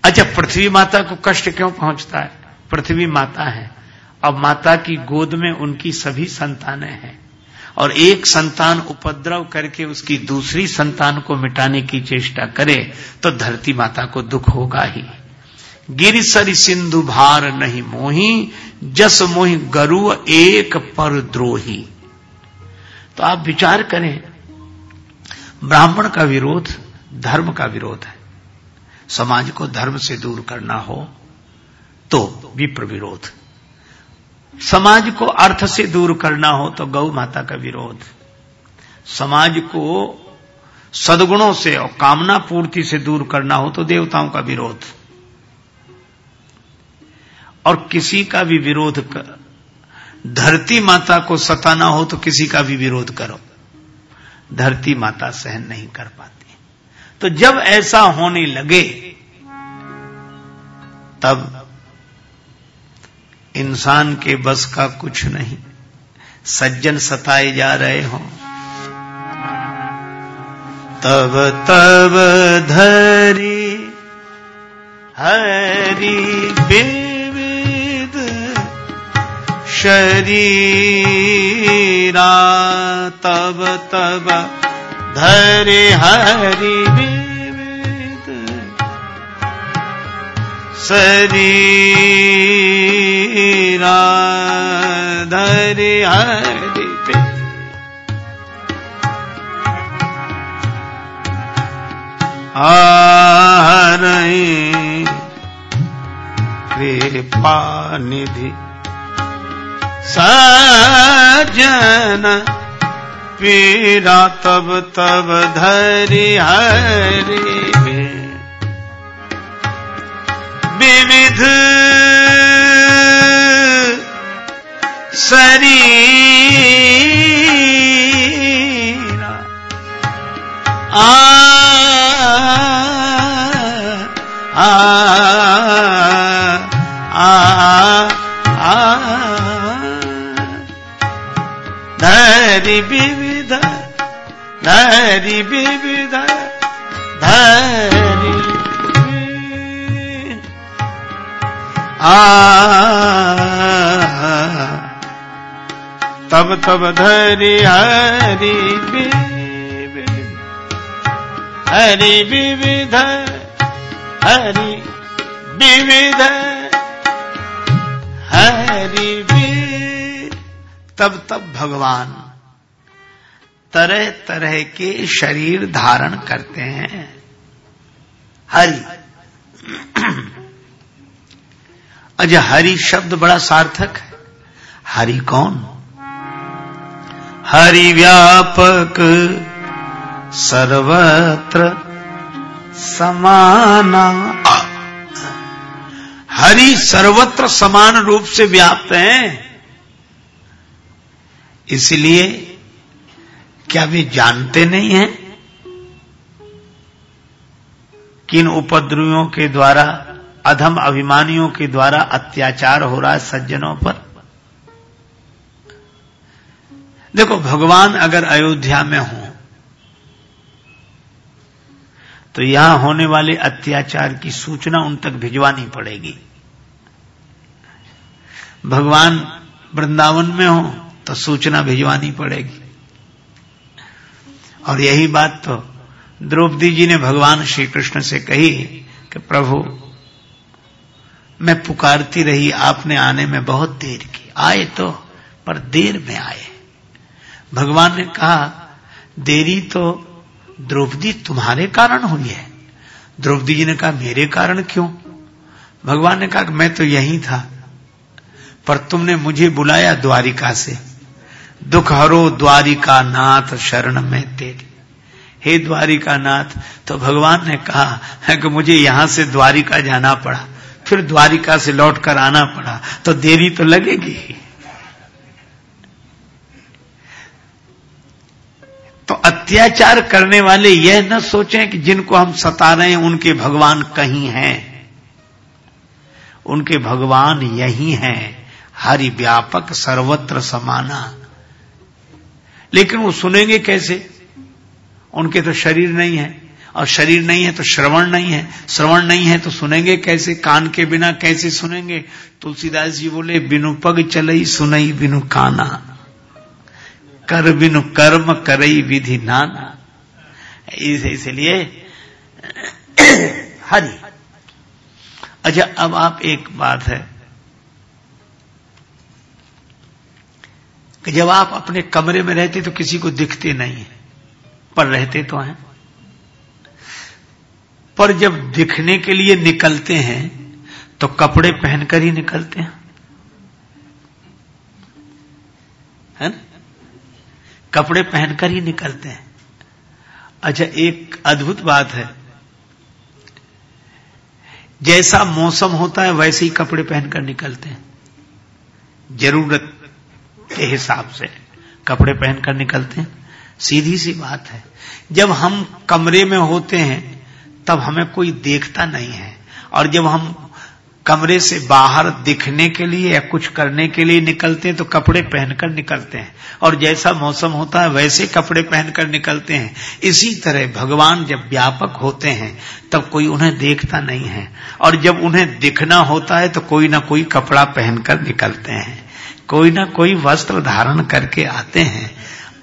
अच्छा पृथ्वी माता को कष्ट क्यों पहुँचता है? पृथ्वी माता है। अब माता की गोद में उनकी सभी संतानें हैं। और एक संतान उपद्रव करके उसकी दूसरी संतान को मिटाने की चेष्टा करे तो धरती माता को दुख होगा ही। गिरिसर सिंधु भार नहीं मोही, जस मोहि गरु एक पर द्रोही। तो आप विचार करें, ब्राह्मण का विरोध धर्म का विरोध है। समाज को धर्म से दूर करना हो तो विप्र विरोध। समाज को अर्थ से दूर करना हो तो गौ माता का विरोध। समाज को सदगुणों से और कामना पूर्ति से दूर करना हो तो देवताओं का विरोध। और किसी का भी विरोध कर धरती माता को सताना हो तो किसी का भी विरोध करो। धरती माता सहन नहीं कर पाती। तो जब ऐसा होने लगे, तब इंसान के बस का कुछ नहीं। सज्जन सताए जा रहे हो। तब तब धरी हरी विविध शरीरा। तब तब धरे हरी विविध शरीरा। धरे हरि आहरई कृपा निधि सजन पीरा तब तब धरि हरि विविध शरीरा आ आ आ आ धरि विविध धरि विविध धरि आ तब तब धरि हरि हरि विविध हरि विविध। हरि तब तब भगवान तरह तरह के शरीर धारण करते हैं। हरि। अजय हरि शब्द बड़ा सार्थक है। हरि कौन? हरि व्यापक सर्वत्र समाना। हरि सर्वत्र समान रूप से व्याप्त हैं। इसलिए क्या वे जानते नहीं हैं? किन उपद्रवियों के द्वारा, अधम अभिमानियों के द्वारा अत्याचार हो रहा है सज्जनों पर? देखो, भगवान अगर अयोध्या में हो तो यहाँ होने वाले अत्याचार की सूचना उन तक भिजवानी पड़ेगी। भगवान वृंदावन में हो तो सूचना भिजवानी पड़ेगी। और यही बात तो द्रौपदी जी ने भगवान श्री कृष्ण से कही कि, प्रभु, मैं पुकारती रही, आपने आने में बहुत देर की। आए तो पर देर में आए। भगवान ने कहा, देरी तो द्रौपदी तुम्हारे कारण हुई है। द्रौपदी जी ने कहा, मेरे कारण क्यों? भगवान ने कहा, मैं तो यही था, पर तुमने मुझे बुलाया द्वारिका से। दुख हरो द्वारिका नाथ शरण में तेरी। हे द्वारिका नाथ तो भगवान ने कहा, है कि मुझे यहाँ से द्वारिका जाना पड़ा, फिर द्वारिका से लौटकर आना पड़ा तो देरी तो लगेगी तो अत्याचार करने वाले यह न सोचें कि जिनको हम सता रहे हैं, उनके भगवान कहीं हैं। उनके भगवान यही हैं। हरि व्यापक, सर्वत्र समाना। लेकिन वो सुनेंगे कैसे? उनके तो शरीर नहीं है। और शरीर नहीं है तो श्रवण नहीं है। श्रवण नहीं है तो सुनेंगे कैसे? कान के बिना कैसे सुनेंगे? तुलसीदास जी बोले, बिनु पग चलई सुनई बिनु काना। कर बिनु कर्म करई विधि नाना। इसलिए, हरि। अच्छा अब आप एक बात है। कि जब आप अपने कमरे में रहते तो किसी को दिखते नहीं है, पर रहते तो हैं। पर जब दिखने के लिए निकलते हैं तो कपड़े पहनकर ही निकलते हैं। है ना? कपड़े पहनकर ही निकलते हैं। अच्छा एक अद्भुत बात है। जैसा मौसम होता है, वैसे ही कपड़े पहनकर निकलते हैं। ज़रूरत के हिसाब से कपड़े पहनकर निकलते हैं। सीधी सी बात है। जब हम कमरे में होते हैं, तब हमें कोई देखता नहीं है। और जब हम कमरे से बाहर दिखने के लिए या कुछ करने के लिए निकलते हैं तो कपड़े पहनकर निकलते हैं। और जैसा मौसम होता है, वैसे कपड़े पहनकर निकलते हैं। इसी तरह भगवान जब व्यापक होते हैं, तब कोई उन्हें देखता नहीं है। और जब उन्हें दिखना होता है तो कोई ना कोई कपड़ा पहनकर निकलते हैं। कोई ना कोई वस्त्र धारण करके आते हैं।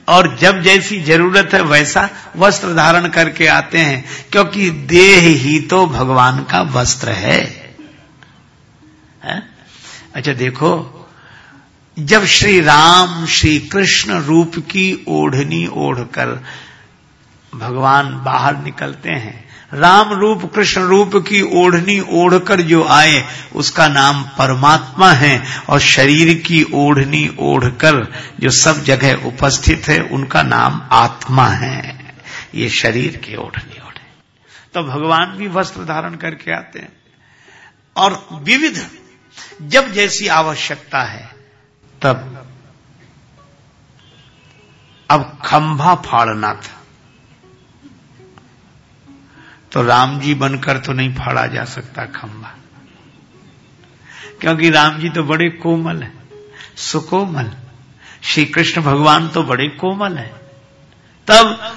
और जब जैसी ज़रूरत है, वैसा वस्त्र धारण करके आते हैं, क्योंकि देह ही तो भगवान का वस्त्र है? अच्छा देखो, जब श्री राम श्री कृष्ण रूप की ओढ़नी ओढ़कर भगवान बाहर निकलते हैं, राम रूप कृष्ण रूप की ओढ़नी ओढ़कर जो आए, उसका नाम परमात्मा है और शरीर की ओढ़नी ओढ़कर जो सब जगह उपस्थित है, उनका नाम आत्मा है। ये शरीर की ओढ़नी ओढ़े। तो भगवान भी वस्त्र धारण करके आते हैं और विविध जब जैसी आवश्यकता है, तब। अब खंभा फाड़ना था। तो राम जी बनकर तो नहीं फाड़ा जा सकता खंभा। क्योंकि राम जी तो बड़े कोमल है, सुकोमल। श्री कृष्ण भगवान तो बड़े कोमल है। तब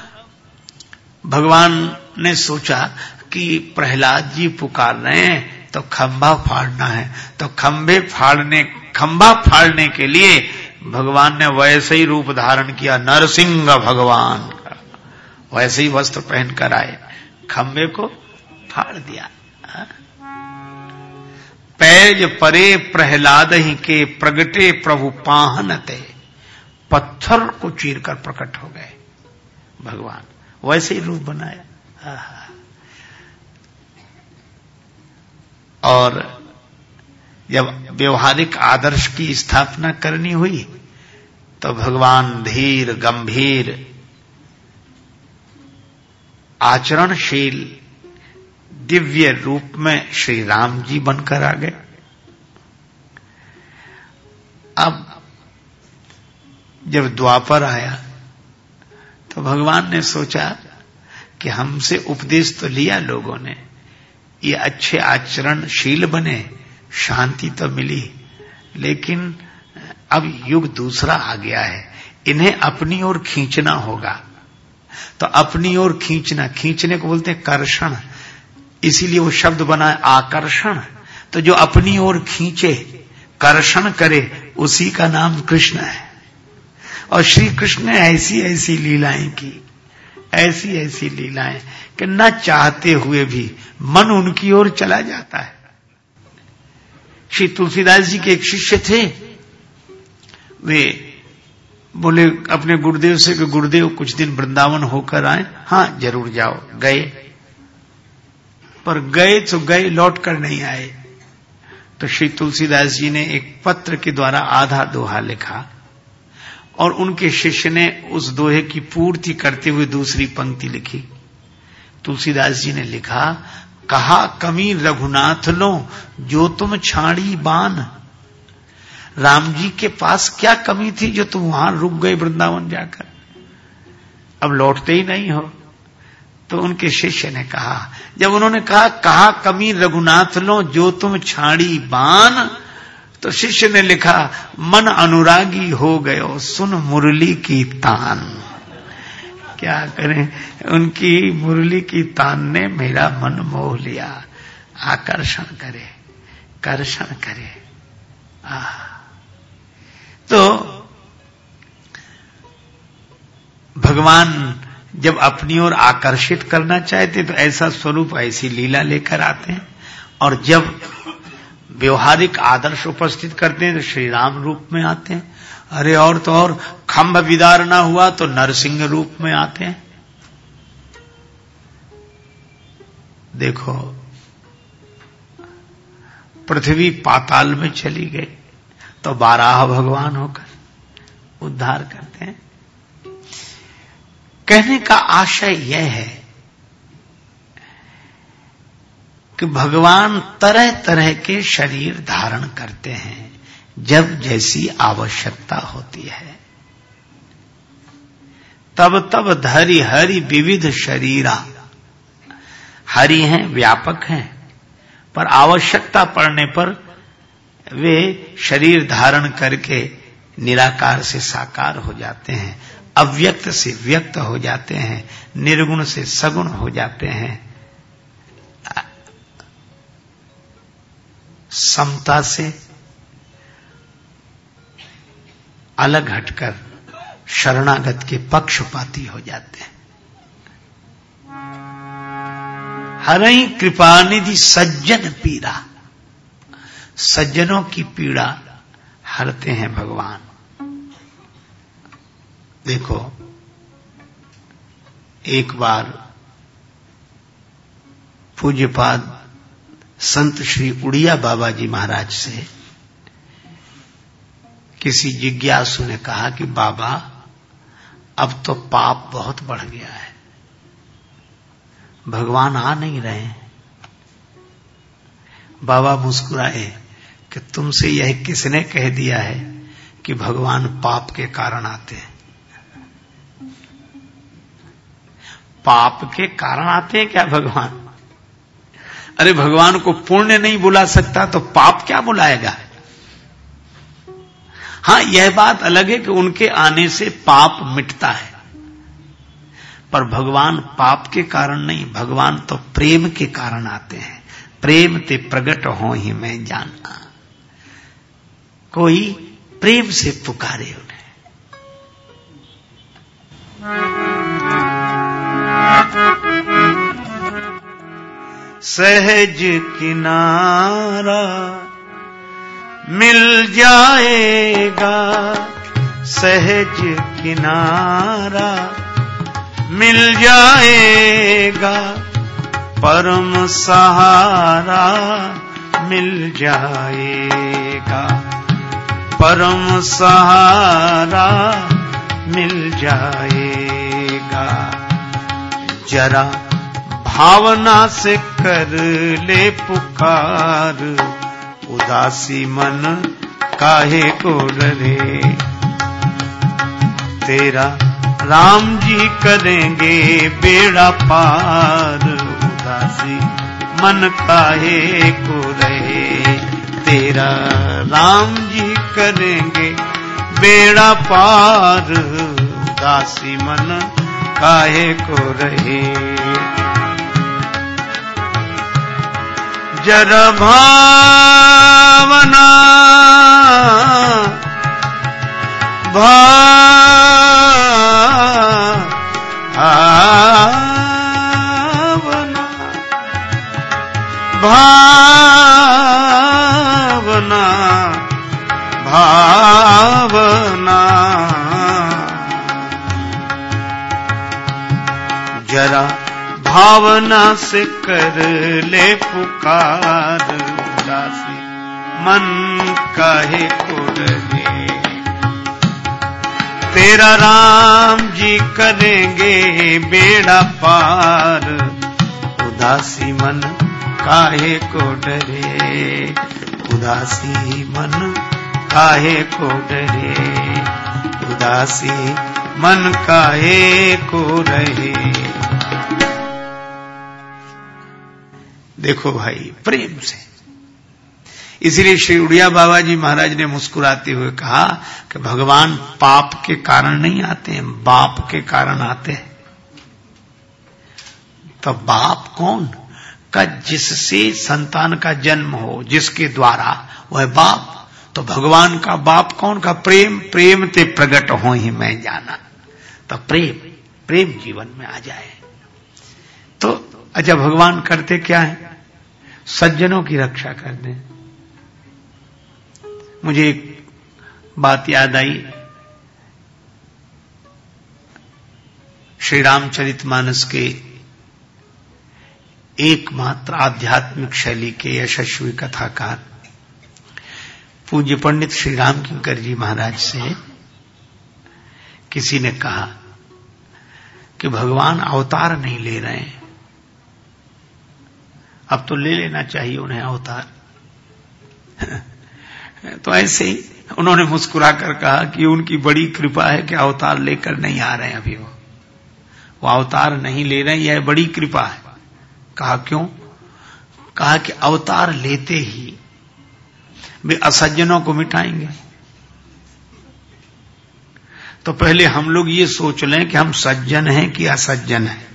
भगवान ने सोचा कि प्रहलाद जी पुकार रहे हैं तो खंभा फाड़ना है। तो खंभे फाड़ने, खंभा फाड़ने के लिए भगवान ने वैसे ही रूप धारण किया, नरसिंह भगवान का। वैसे ही वस्त्र पहनकर आए। खंभे को फाड़ दिया। पैज परे प्रहलाद ही के प्रगटे प्रभु पाहनते पत्थर को चीरकर प्रकट हो गए। भगवान वैसे ही रूप बनाया। और जब व्यवहारिक आदर्श की स्थापना करनी हुई तो भगवान धीर, गंभीर, आचरणशील, दिव्य रूप में श्री राम जी बनकर आ गए। अब जब द्वापर आया तो भगवान ने सोचा कि हमसे उपदेश तो लिया लोगों ने ये अच्छे आचरणशील बने, शांति तो मिली। लेकिन अब युग दूसरा आ गया है। इन्हें अपनी ओर खींचना होगा। तो अपनी ओर खींचना, खींचने को बोलते हैं कर्षण। इसीलिए वो शब्द बना आकर्षण। तो जो अपनी ओर खींचे, कर्षण करे, उसी का नाम कृष्ण है। और श्री कृष्ण ने ऐसी ऐसी लीलाएँ की। ऐसी ऐसी लीलाएँ कि न चाहते हुए भी मन उनकी ओर चला जाता है। श्री तुलसीदास जी के एक शिष्य थे। वे बोले, अपने गुरुदेव से कि गुरुदेव, कुछ दिन वृंदावन होकर आए। हाँ ज़रूर जाओ। गए? पर गए तो गए, लौट कर नहीं आए। तो श्री तुलसीदास जी ने एक पत्र के द्वारा आधा दोहा लिखा। और उनके शिष्य ने उस दोहे की पूर्ति करते हुए दूसरी पंक्ति लिखी। तुलसीदास जी ने लिखा, कहा कमी रघुनाथ लो, जो तुम छाड़ी बान। राम जी के पास क्या कमी थी जो तुम वहाँ रुक गए वृंदावन जाकर? अब लौटते ही नहीं हो। तो उनके शिष्य ने कहा, जब उन्होंने कहा कहा कमी रघुनाथ लो, जो तुम छाड़ी बान तो शिष्य ने लिखा, मन अनुरागी हो गयो, सुन मुरली की तान। क्या करें? उनकी मुरली की तान ने मेरा मन मोह लिया। आकर्षण करे, कर्षण करे। आ। तो भगवान जब अपनी ओर आकर्षित करना चाहते तो ऐसा स्वरूप, ऐसी लीला लेकर आते हैं। और जब व्यवहारिक आदर्श उपस्थित करते हैं तो श्री राम रूप में आते हैं। अरे और तो और, खंभ विदार ना हुआ तो नरसिंह रूप में आते हैं। देखो, पृथ्वी पाताल में चली गई तो बाराह भगवान होकर उद्धार करते हैं। कहने का आशय यह है कि भगवान तरह तरह के शरीर धारण करते हैं, जब जैसी आवश्यकता होती है। तब तब धरि हरि विविध शरीरा। हरि हैं, व्यापक हैं, पर आवश्यकता पड़ने पर वे शरीर धारण करके निराकार से साकार हो जाते हैं, अव्यक्त से व्यक्त हो जाते हैं, निर्गुण से सगुण हो जाते हैं। समता से अलग हटकर शरणागत के पक्षपाती हो जाते हैं। हर ही कृपानिधि सज्जन पीड़ा। सज्जनों की पीड़ा हरते हैं भगवान। देखो, एक बार पूज्यपाद संत श्री उड़िया बाबा जी महाराज से किसी जिज्ञासु ने कहा कि बाबा, अब तो पाप बहुत बढ़ गया है। भगवान आ नहीं रहे बाबा मुस्कुराए कि तुमसे यह किसने कह दिया है कि भगवान पाप के कारण आते हैं? पाप के कारण आते हैं क्या भगवान? अरे भगवान को पुण्य नहीं बुला सकता तो पाप क्या बुलाएगा? हाँ, यह बात अलग है कि उनके आने से पाप मिटता है। पर भगवान पाप के कारण नहीं, भगवान तो प्रेम के कारण आते हैं। प्रेम ते प्रकट हो ही मैं जानना कोई प्रेम से पुकारे उन्हें। सहज किनारा मिल जाएगा। सहज किनारा मिल जाएगा। परम सहारा मिल जाएगा। परम सहारा मिल जाएगा। जरा भावना से कर ले पुकार। उदासी मन काहे को डरे? तेरा राम जी करेंगे बेड़ा पार। उदासी मन काहे को रहे तेरा राम जी करेंगे बेड़ा पार। उदासी मन काहे को रहे जर भावना भावना भावना से कर ले पुकार। उदासी, मन काहे को तेरा राम जी करेंगे बेड़ा पार। उदासी, मन काहे को डरे? उदासी, मन काहे को डरे? उदासी, मन काहे को रहे? देखो भाई, प्रेम से। इसलिए श्री उड़िया बाबा जी महाराज ने मुस्कुराते हुए कहा कि भगवान पाप के कारण नहीं आते हैं, बाप के कारण आते हैं। तो बाप कौन? का जिससे संतान का जन्म हो, जिसके द्वारा वह बाप। तो भगवान का बाप कौन? का प्रेम प्रेम ते प्रकट हो ही मैं जाना। तो प्रेम प्रेम जीवन में आ जाए। तो अच्छा भगवान करते क्या है? सज्जनों की रक्षा करते हैं मुझे एक बात याद आई। श्री रामचरित मानस के एकमात्र आध्यात्मिक शैली के यशस्वी कथाकार पूज्य पंडित श्री राम किंकर जी महाराज से किसी ने कहा कि भगवान अवतार नहीं ले रहे हैं। अब तो ले लेना चाहिए उन्हें अवतार। तो ऐसे ही उन्होंने मुस्कुरा कर कहा कि उनकी बड़ी कृपा है कि अवतार लेकर नहीं आ रहे हैं अभी वो। वो अवतार नहीं ले रहे यह बड़ी कृपा है। कहा क्यों? कहा कि अवतार लेते ही वे असज्जनों को मिटाएँगे। तो पहले हम लोग ये सोच लें कि हम सज्जन हैं कि असज्जन हैं।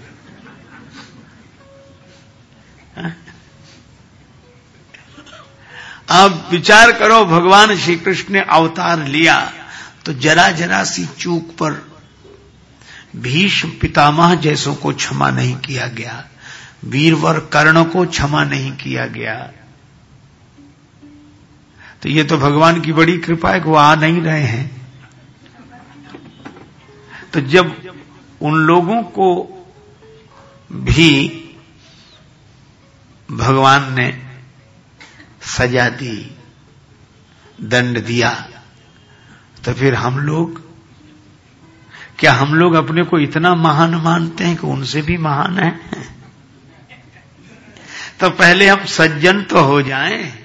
अब विचार करो, भगवान श्री कृष्ण ने अवतार लिया तो जरा जरा सी चूक पर भीष्म पितामह जैसों को क्षमा नहीं किया गया, वीरवर कर्ण को क्षमा नहीं किया गया। तो ये तो भगवान की बड़ी कृपा है कि वो आ नहीं रहे हैं। तो जब उन लोगों को भी भगवान ने सजा दी, दंड दिया। तो फिर हम लोग, क्या हम लोग अपने को इतना महान मानते हैं कि उनसे भी महान है? तो पहले हम सज्जन तो हो जाएँ।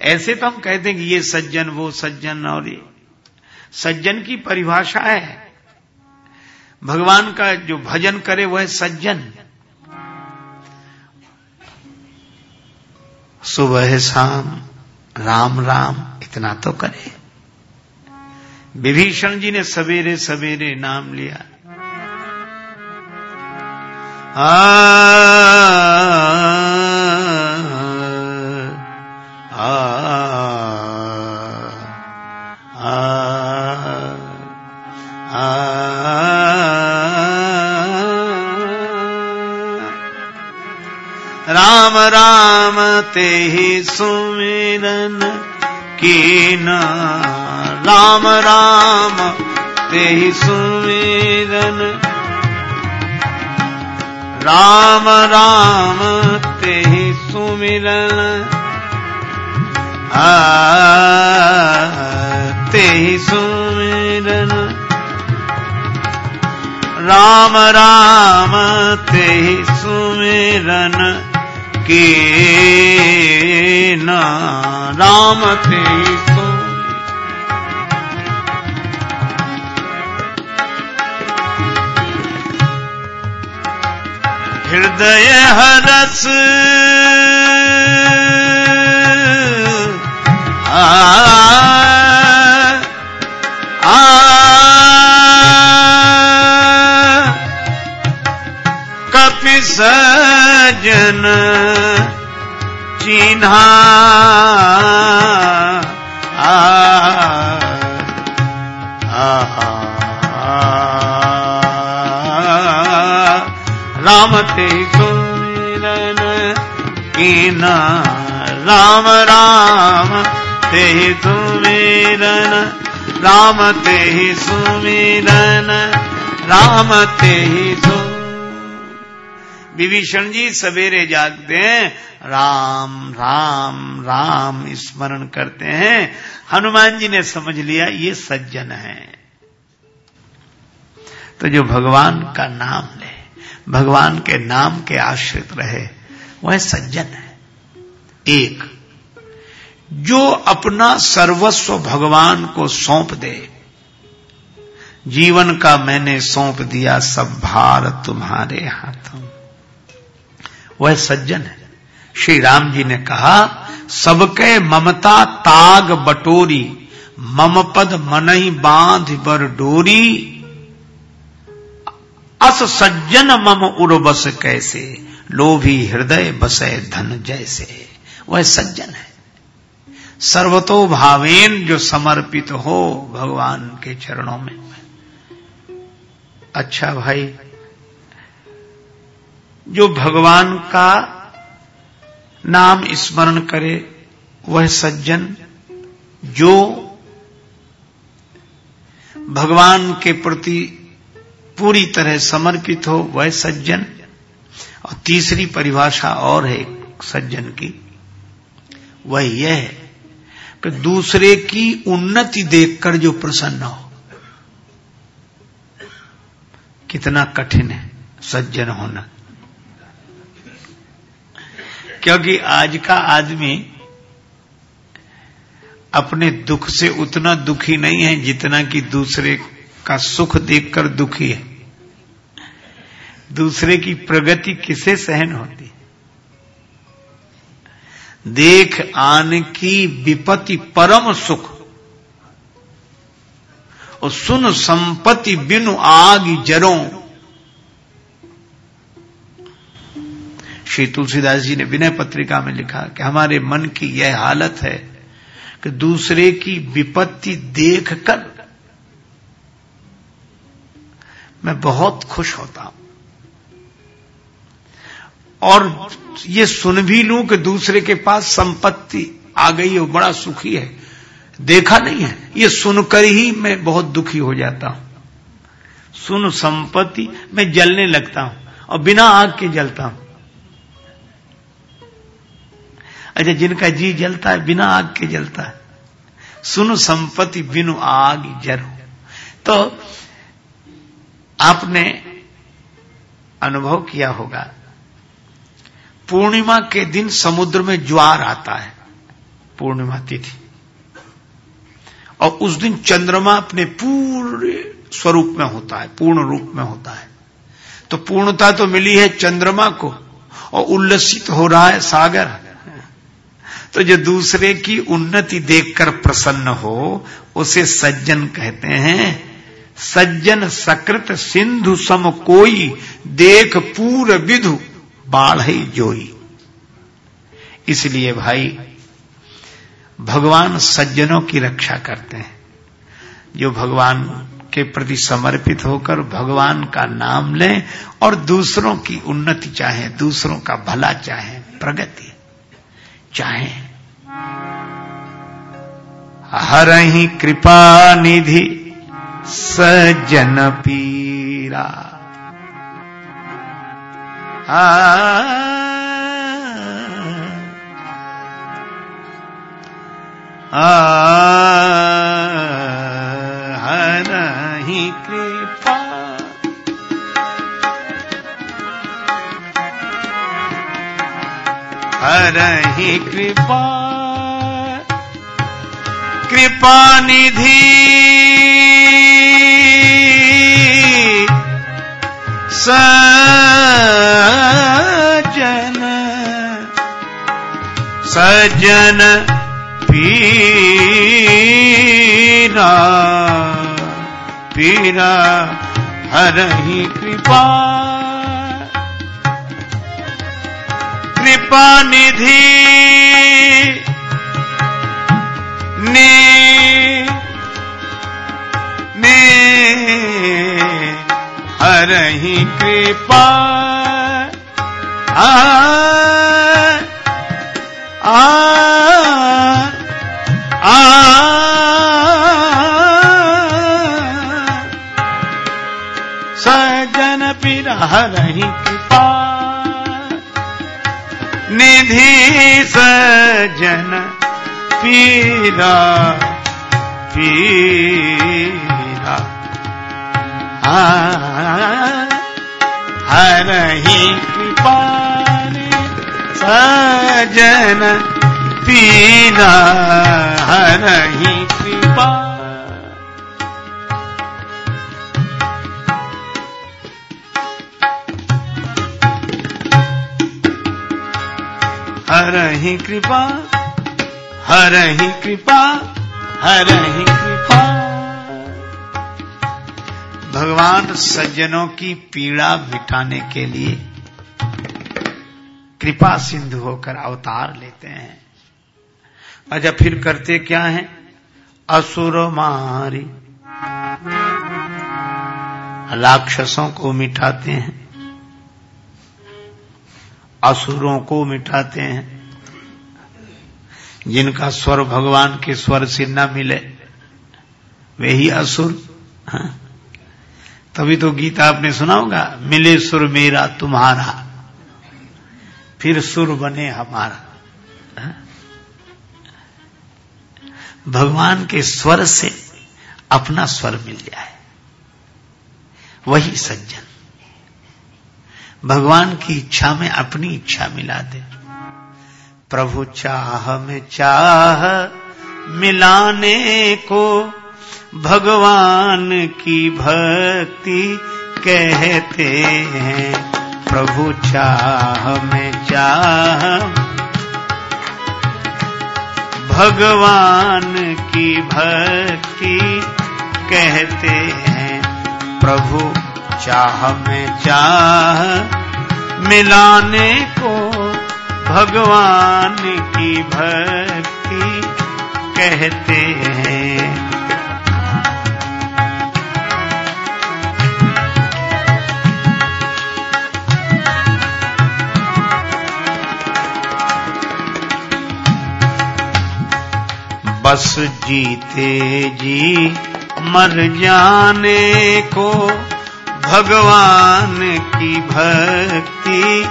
ऐसे तो हम कहते हैं कि ये सज्जन, वो सज्जन और ये। सज्जन की परिभाषा है। भगवान का जो भजन करे वह सज्जन। सुबह शाम राम राम इतना तो करे। विभीषण जी ने सवेरे सवेरे नाम लिया। आ, आ, आ, राम ते ही सुमिरन कीना राम राम ते ही सुमिरन। राम राम ते ही सुमिरन। ते सुमिरन। राम राम ते ही सुमिरन। के ना राम ते। ही हृदय हरस आ, आ, सजन चिन्हा। राम ते सुमिरन कीना, राम राम ते सुमिरन, राम ते सुमिरन, राम ते सु विभीषण जी सवेरे जागते हैं, राम राम राम स्मरण करते हैं। हनुमान जी ने समझ लिया, ये सज्जन है। तो जो भगवान का नाम ले, भगवान के नाम के आश्रित रहे, वह सज्जन है। एक, जो अपना सर्वस्व भगवान को सौंप दे, जीवन का मैंने सौंप दिया सब भार तुम्हारे हाथों। वह सज्जन है। श्री राम जी ने कहा, सबके ममता ताग बटोरी मम पद मनही बाँध बर डोरी। अस सज्जन मम उर्वस कैसे, लोभी हृदय बसे धन जैसे। वह सज्जन है। सर्वतो भावेन जो समर्पित हो भगवान के चरणों में। अच्छा भाई जो भगवान का नाम स्मरण करे, वह सज्जन जो भगवान के प्रति पूरी तरह समर्पित हो, वह सज्जन। और तीसरी परिभाषा और है सज्जन की। वह यह है कि दूसरे की उन्नति देखकर जो प्रसन्न हो, कितना कठिन है सज्जन होना। क्योंकि आज का आदमी अपने दुख से उतना दुखी नहीं है जितना कि दूसरे का सुख देखकर दुखी है। दूसरे की प्रगति किसे सहन होती? है देख आन की विपत्ति परम सुख। और सुन संपत्ति बिनु आग जरों। श्री तुलसीदास जी ने विनय पत्रिका में लिखा कि हमारे मन की यह हालत है कि दूसरे की विपत्ति देखकर मैं बहुत खुश होता हूँ। और ये सुन भी लूँ कि दूसरे के पास संपत्ति आ गई है बड़ा सुखी है। देखा नहीं है। ये सुनकर ही मैं बहुत दुखी हो जाता हूँ। सुन संपत्ति, मैं जलने लगता हूँ और बिना आग के जलता हूँ। अच्छा जिनका जी जलता है, बिना आग के जलता है। सुन संपत्ति, बिनु आग जरो। तो आपने अनुभव किया होगा, पूर्णिमा के दिन समुद्र में ज्वार आता है, पूर्णिमा तिथि। और उस दिन चंद्रमा अपने पूरे स्वरूप में होता है, पूर्ण रूप में होता है। तो पूर्णता तो मिली है चंद्रमा को, और उल्लसित हो रहा है सागर। तो जो दूसरे की उन्नति देखकर प्रसन्न हो, उसे सज्जन कहते हैं। सज्जन सकृत सिंधु सम कोई, देख पूर विधु बाढ़ जोई। इसलिए भाई, भगवान सज्जनों की रक्षा करते हैं। जो भगवान के प्रति समर्पित होकर भगवान का नाम लें और दूसरों की उन्नति चाहें, दूसरों का भला चाहें, प्रगति। चाहें। हर ही कृपा निधि सज्जन पीरा। आ, हर ही हर ही कृपा। कृपा निधि। सजन। सजन पीरा। पीरा हर ही कृपा। कृपा निधि। ने ने हर ही कृपा। आ आ आ सजन पिरहरही कृपा निधि सजन पीरा पीरा। हरही कृपा सजन पीना हरही कृपा। हरही कृपा हरही कृपा हरही कृपा। भगवान सज्जनों की पीड़ा मिटाने के लिए कृपा सिंधु होकर अवतार लेते हैं। अच्छा फिर करते क्या है? असुर मारी। राक्षसों को मिटाते हैं। असुरों को मिटाते हैं। जिनका स्वर भगवान के स्वर से न मिले, वे ही असुर। हाँ? तभी तो गीता आपने सुना होगा, मिले सुर मेरा तुम्हारा, फिर सुर बने हमारा। हाँ? भगवान के स्वर से अपना स्वर मिल जाए। वही सज्जन। भगवान की इच्छा में अपनी इच्छा मिला दे। प्रभु चाह में चाह मिलाने को भगवान की भक्ति कहते हैं। प्रभु चाह में चाह भगवान की भक्ति कहते हैं। प्रभु चाह में चाह मिलाने को भगवान की भक्ति कहते हैं। बस जीते जी मर जाने को भगवान की भक्ति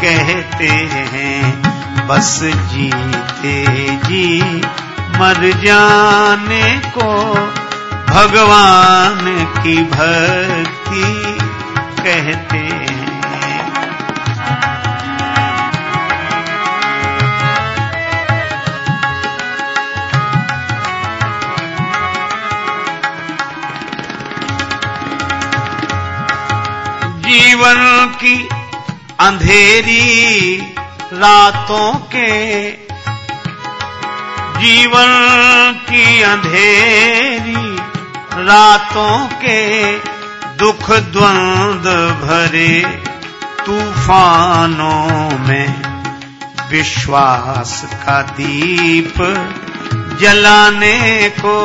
कहते हैं, बस जीते जी, मर जाने को भगवान की भक्ति कहते हैं। जीवन की अंधेरी रातों के जीवन की अंधेरी रातों के दुख द्वंद भरे तूफानों में विश्वास का दीप जलाने को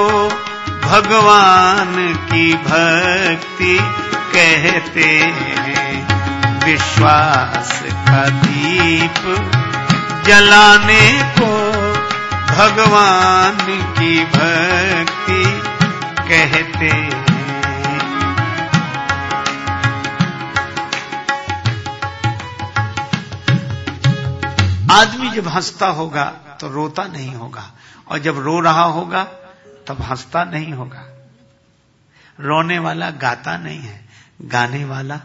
भगवान की भक्ति कहते हैं, विश्वास का दीप जलाने को भगवान की भक्ति कहते हैं। आदमी जब हंसता होगा तो रोता नहीं होगा, और जब रो रहा होगा तब हंसता नहीं होगा। रोने वाला गाता नहीं है। गाने वाला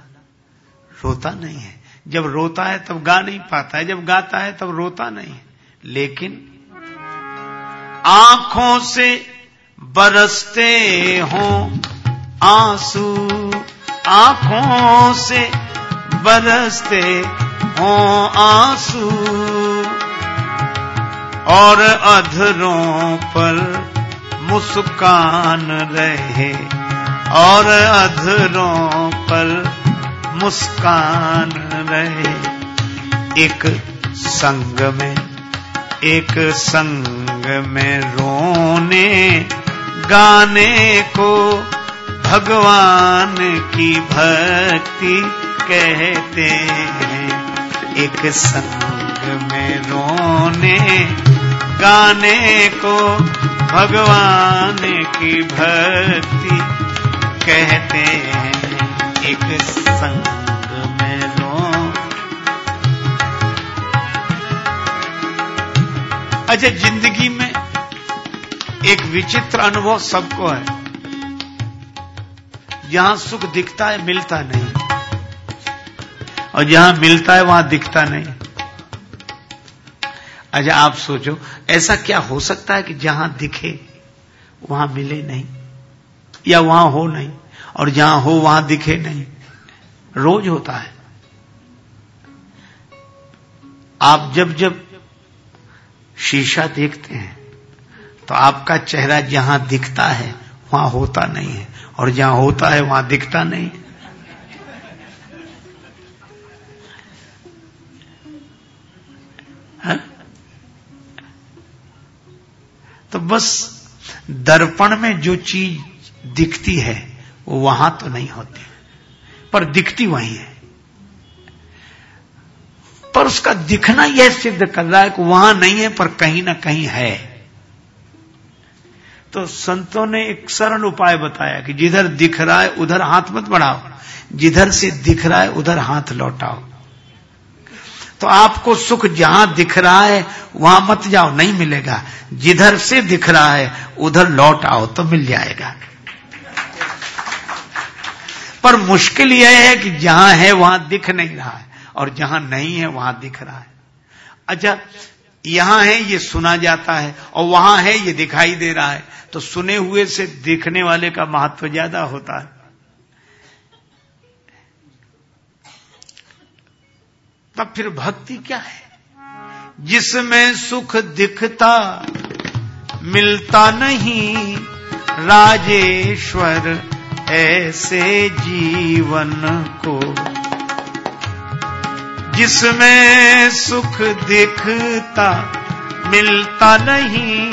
रोता नहीं है। जब रोता है तब गा नहीं पाता है। जब गाता है तब रोता नहीं है। लेकिन आँखों से बरसते हो आँसू, आँखों से बरसते हो आँसू, और अधरों पर मुस्कान रहे और अधरों पर मुस्कान रहे। एक संग में, एक संग में रोने गाने को भगवान की भक्ति कहते हैं। एक संग में रोने गाने को भगवान की भक्ति कहते हैं, एक संग में रो अच्छा ज़िंदगी में एक विचित्र अनुभव सबको है। जहाँ सुख दिखता है, मिलता नहीं। और जहाँ मिलता है, वहाँ दिखता नहीं। अच्छा आप सोचो, ऐसा क्या हो सकता है कि जहाँ दिखे, वहाँ मिले नहीं? या वहाँ हो नहीं, और जहाँ हो वहाँ दिखे नहीं। रोज होता है। आप जब जब शीशा देखते हैं तो आपका चेहरा जहाँ दिखता है, वहाँ होता नहीं है, और जहाँ होता है, वहाँ दिखता नहीं। है? तो बस दर्पण में जो चीज़ दिखती है, वो वहाँ तो नहीं होती। पर दिखती वही है। पर उसका दिखना यह सिद्ध कर रहा है कि वहाँ नहीं है, पर कहीं ना कहीं है। तो संतों ने एक सरल उपाय बताया कि जिधर दिख रहा है, उधर हाथ मत बढ़ाओ। जिधर से दिख रहा है, उधर हाथ लौटाओ। तो आपको सुख जहाँ दिख रहा है, वहाँ मत जाओ, नहीं मिलेगा। जिधर से दिख रहा है, उधर लौट आओ तो मिल जाएगा। पर मुश्किल यह है कि जहाँ है वहाँ दिख नहीं रहा है, और जहाँ नहीं है वहाँ दिख रहा है। अच्छा यहाँ है ये सुना जाता है, और वहाँ है ये दिखाई दे रहा है तो सुने हुए से देखने वाले का महत्व ज़्यादा होता है। तब फिर भक्ति क्या है? जिसमें सुख दिखता मिलता नहीं, राजेश्वर ऐसे जीवन को, जिसमें सुख दिखता मिलता नहीं।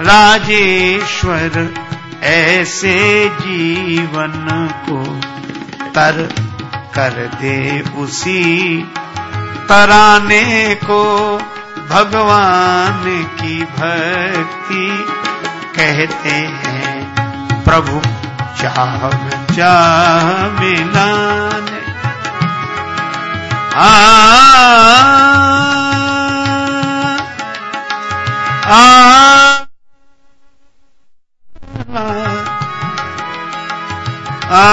राजेश्वर, ऐसे जीवन को तर कर दे उसी तराने को। भगवान की भक्ति कहते हैं, प्रभु चाह चाह मिलाने। आ, आ, आ,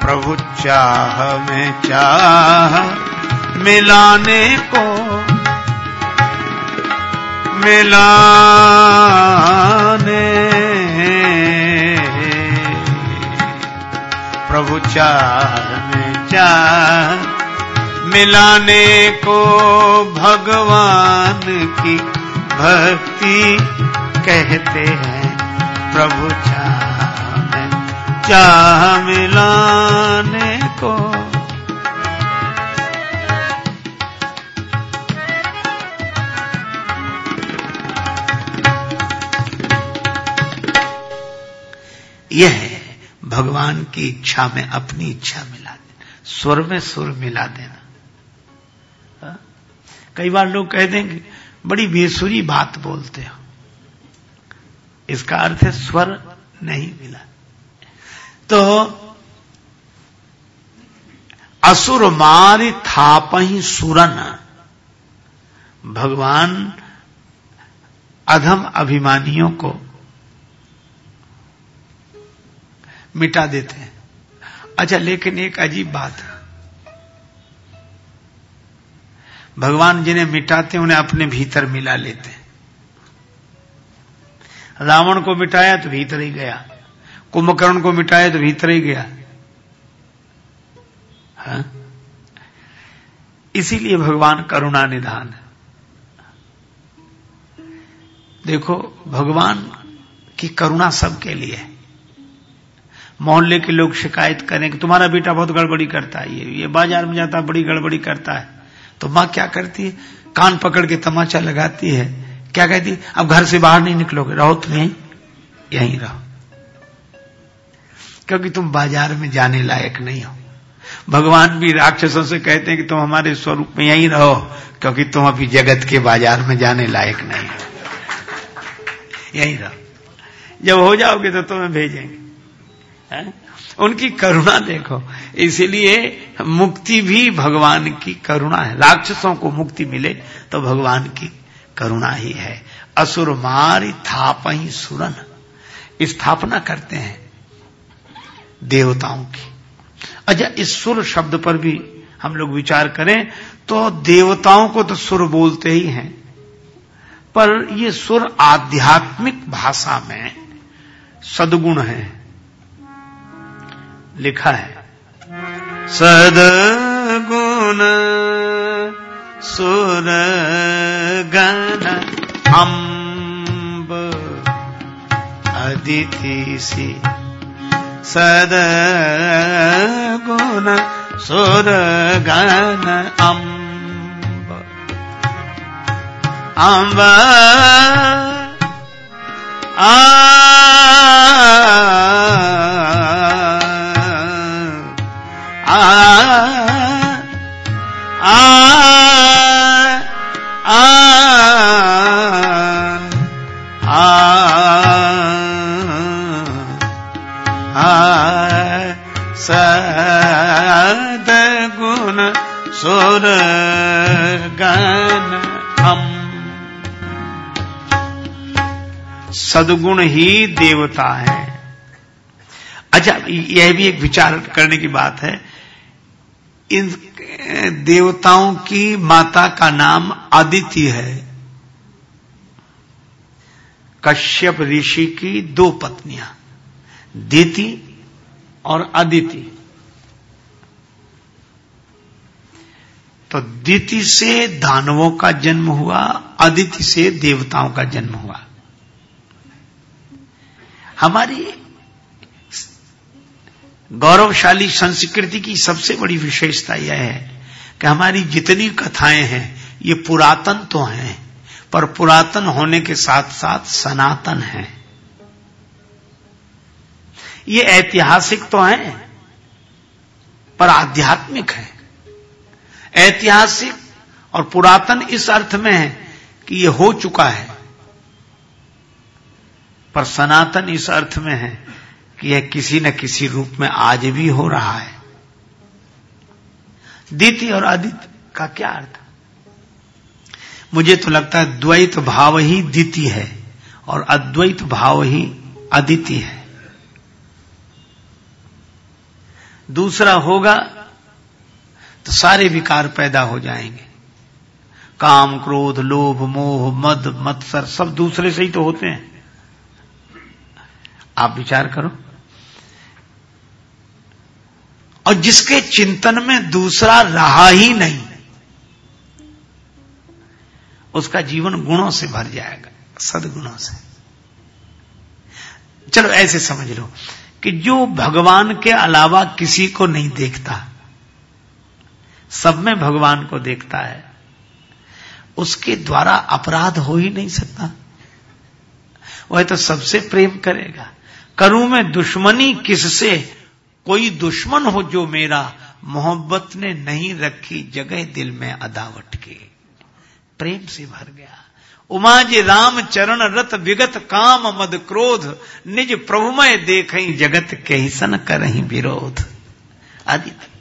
प्रभु चाह में चाह मिलाने को मिलाने। प्रभु में चाह मिलाने को भगवान की भक्ति कहते हैं। प्रभु चाह में चाह मिलाने को यह है, भगवान की इच्छा में अपनी इच्छा मिला देना, स्वर में सुर मिला देना। हा? कई बार लोग कह देंगे, बड़ी बेसुरी बात बोलते हो। इसका अर्थ है स्वर नहीं मिला। तो असुर मारी थापही सुरन, भगवान अधम अभिमानियों को मिटा देते हैं। अच्छा लेकिन एक अजीब बात। भगवान जिन्हें मिटाते उन्हें अपने भीतर मिला लेते हैं। रावण को मिटाया तो भीतर ही गया। कुंभकर्ण को मिटाया तो भीतर ही गया। हा? इसीलिए भगवान करुणा निधान है। देखो, भगवान की करुणा सबके लिए है। मोहल्ले के लोग शिकायत करें कि तुम्हारा बेटा बहुत गड़बड़ी करता है, ये ये बाज़ार में जाता बड़ी गड़बड़ी करता है। तो माँ क्या करती है? कान पकड़ के तमाचा लगाती है। क्या कहती है? अब घर से बाहर नहीं निकलोगे, रहो तुम यहीं यहीं रहो। क्योंकि तुम बाज़ार में जाने लायक नहीं हो। भगवान भी राक्षसों से कहते हैं कि तुम हमारे स्वरूप में यहीं रहो, क्योंकि तुम अभी जगत के बाज़ार में जाने लायक नहीं हो। यहीं रहो। जब हो जाओगे तो तुम्हें भेजेंगे। है? उनकी करुणा देखो। इसलिए मुक्ति भी भगवान की करुणा है। राक्षसों को मुक्ति मिले तो भगवान की करुणा ही है। असुर मारी थापही सुरन। स्थापना करते हैं देवताओं की। अच्छा इस सुर शब्द पर भी हम लोग विचार करें तो देवताओं को तो सुर बोलते ही हैं। पर ये सुर आध्यात्मिक भाषा में सदगुण है। लिखा है। सदगुण सुर गण अम्ब अदिति सी। सदगुण सुर गण अम्ब अम्ब आ सदगुण ही देवता है। अच्छा यह भी एक विचार करने की बात है। इन देवताओं की माता का नाम आदिति है। कश्यप ऋषि की दो पत्नियाँ, दीति और अदिति तो दिति से दानवों का जन्म हुआ अदिति से देवताओं का जन्म हुआ। हमारी गौरवशाली संस्कृति की सबसे बड़ी विशेषता यह है कि हमारी जितनी कथाएँ हैं, ये पुरातन तो हैं, पर पुरातन होने के साथ साथ सनातन हैं। ये ऐतिहासिक तो हैं, पर आध्यात्मिक है। ऐतिहासिक और पुरातन इस अर्थ में है कि यह हो चुका है। पर सनातन इस अर्थ में है कि यह किसी न किसी रूप में आज भी हो रहा है। दीति और आदित्य का क्या अर्थ? मुझे तो लगता है द्वैत भाव ही दीति है और अद्वैत भाव ही अदिति है। दूसरा होगा तो सारे विकार पैदा हो जाएँगे। काम, क्रोध, लोभ, मोह, मद, मत्सर सब दूसरे से ही तो होते हैं। आप विचार करो। और जिसके चिंतन में दूसरा रहा ही नहीं, उसका जीवन गुणों से भर जाएगा, सदगुणों से। चलो ऐसे समझ लो कि जो भगवान के अलावा किसी को नहीं देखता, सब में भगवान को देखता है, उसके द्वारा अपराध हो ही नहीं सकता। वह तो सबसे प्रेम करेगा। करूँ मैं दुश्मनी किससे? कोई दुश्मन हो जो मेरा? मोहब्बत ने नहीं रखी जगह दिल में अदावट के। प्रेम से भर गया। उमा जी राम चरण रत विगत काम मद क्रोध, निज प्रभुमय देख जगत के ही सन कर विरोध। आदित्य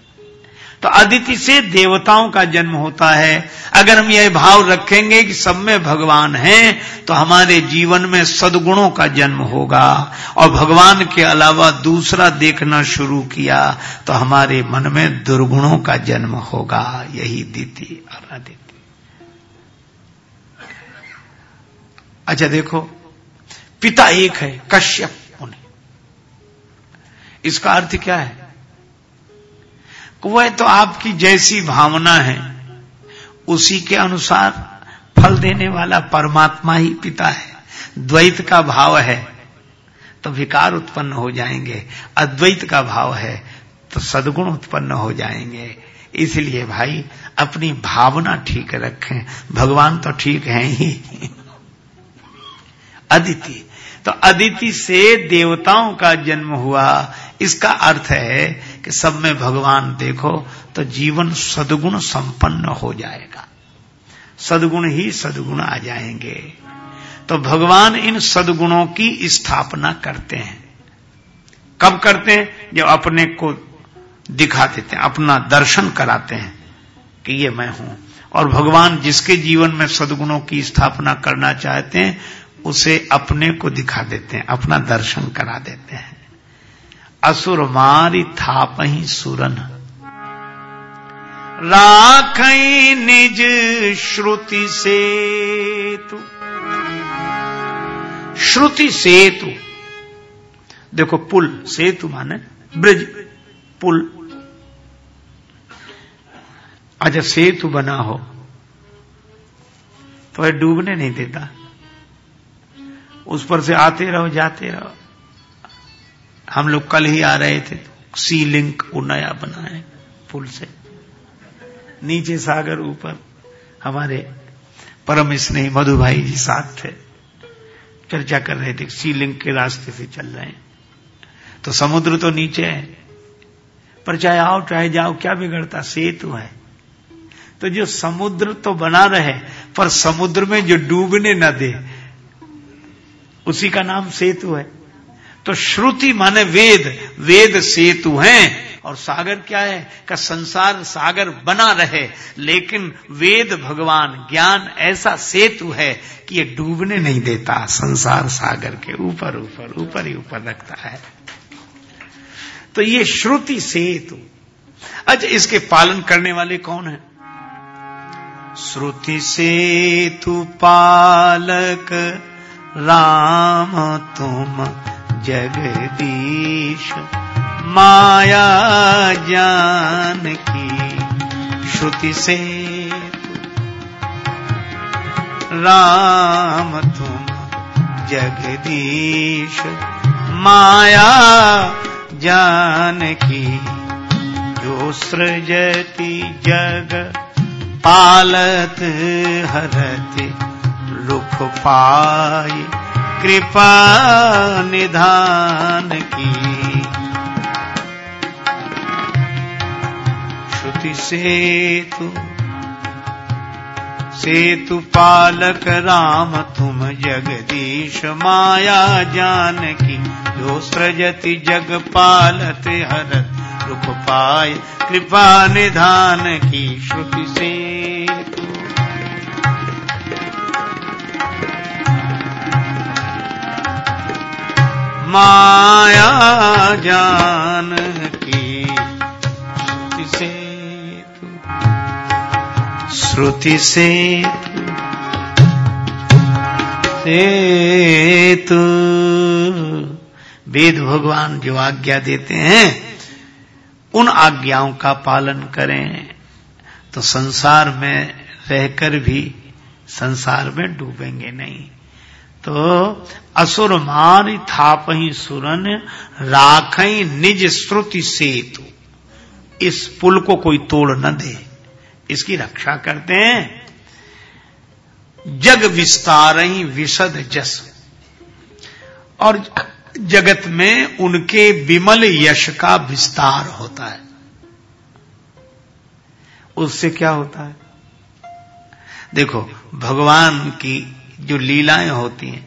तो अदिति से देवताओं का जन्म होता है। अगर हम यह भाव रखेंगे कि सब में भगवान है तो हमारे जीवन में सदगुणों का जन्म होगा। और भगवान के अलावा दूसरा देखना शुरू किया तो हमारे मन में दुर्गुणों का जन्म होगा। यही दीति और अदिति। अच्छा देखो, पिता एक है, कश्यप उन्हें इसका अर्थ क्या है? वह तो आपकी जैसी भावना है। उसी के अनुसार फल देने वाला परमात्मा ही पिता है। द्वैत का भाव है तो विकार उत्पन्न हो जाएँगे। अद्वैत का भाव है तो सदगुण उत्पन्न हो जाएँगे। इसलिए भाई, अपनी भावना ठीक रखें। भगवान तो ठीक है ही। अदिति तो अदिति से देवताओं का जन्म हुआ। इसका अर्थ है कि सब में भगवान देखो तो जीवन सदगुण संपन्न हो जाएगा। सदगुण ही सदगुण आ जाएँगे। तो भगवान इन सदगुणों की स्थापना करते हैं। कब करते हैं? जब अपने को दिखा देते हैं, अपना दर्शन कराते हैं कि ये मैं हूँ। और भगवान जिसके जीवन में सदगुणों की स्थापना करना चाहते हैं, उसे अपने को दिखा देते हैं, अपना दर्शन करा देते हैं। असुर मारी थाप ही सुरन। राख निज श्रुति सेतु। श्रुति सेतु। देखो, पुल, सेतु माने ब्रिज, पुल। अच्छा सेतु बना हो तो डूबने नहीं देता। उस पर से आते रहो, जाते रहो। हम लोग कल ही आ रहे थे, सी लिंक वो नया बना है पुल से। नीचे सागर ऊपर, हमारे परम स्नेही मधु भाई जी साथ थे। चर्चा कर रहे थे, सी लिंक के रास्ते से चल रहे हैं। तो समुद्र तो नीचे है, पर चाहे आओ, चाहे जाओ, क्या बिगड़ता, सेतु है। तो जो समुद्र तो बना रहे, पर समुद्र में जो डूबने न दे, उसी का नाम सेतु है। तो श्रुति माने वेद वेद सेतु हैं। और सागर क्या है? का संसार सागर बना रहे, लेकिन वेद भगवान ज्ञान ऐसा सेतु है कि ये डूबने नहीं देता। संसार सागर के ऊपर ऊपर ऊपर ही ऊपर रखता है। तो ये श्रुति सेतु। अच्छा इसके पालन करने वाले कौन है? श्रुति सेतु पालक राम तुम जगदीश, माया ज्ञान की श्रुति से। राम तुम जगदीश, माया ज्ञान की जो सृजति जग पालत हरत लुख पाई। कृपा निधान की। श्रुति सेतु सेतु पालक राम, तुम जगदीश माया जान की जो सृजति जग पालत हरत रुख पाए कृपा निधान की। श्रुति सेतु। माया जान की श्रुति से श्रुति से सेतु वेद भगवान जो आज्ञा देते हैं, उन आज्ञाओं का पालन करें। तो संसार में रहकर भी संसार में डूबेंगे नहीं। तो असुर मार थाप ही सुरन राख निज श्रुति सेतु। इस पुल को कोई तोड़ न दे। इसकी रक्षा करते हैं। जग विस्तार ही विशद जस। और जगत में उनके विमल यश का विस्तार होता है। उससे क्या होता है? देखो, भगवान की जो लीलाएँ होती हैं,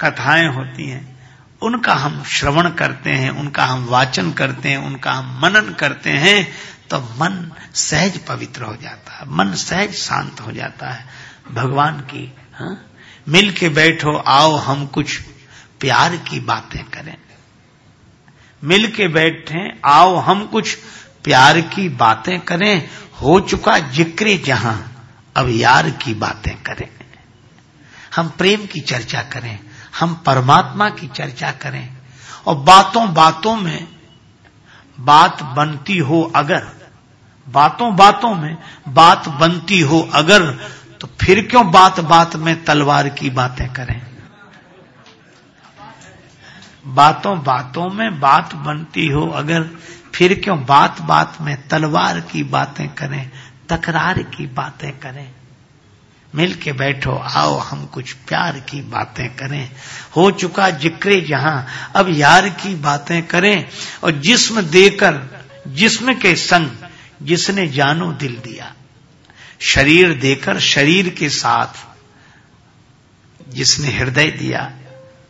कथाएँ होती हैं, उनका हम श्रवण करते हैं, उनका हम वाचन करते हैं, उनका हम मनन करते हैं तो मन सहज पवित्र हो जाता है, मन सहज शांत हो जाता है भगवान की, हा? मिल के बैठो, आओ हम कुछ प्यार की बातें करें मिल के बैठे, आओ हम कुछ प्यार की बातें करें, हो चुका ज़िक्र जहाँ, अब यार की बातें करें हम प्रेम की चर्चा करें, हम परमात्मा की चर्चा करें। और बातों बातों में बात बनती हो अगर, बातों बातों में बात बनती हो अगर तो फिर क्यों बात बात में तलवार की बातें करें? बातों बातों में बात बनती हो अगर, फिर क्यों बात बात में तलवार की बातें करें, तकरार की बातें करें? मिल के बैठो, आओ हम कुछ प्यार की बातें करें। हो चुका जिक्रे जहाँ, अब यार की बातें करें। और जिस्म देकर, जिस्म के संग, जिसने जानो दिल दिया। शरीर देकर, शरीर के साथ, जिसने हृदय दिया,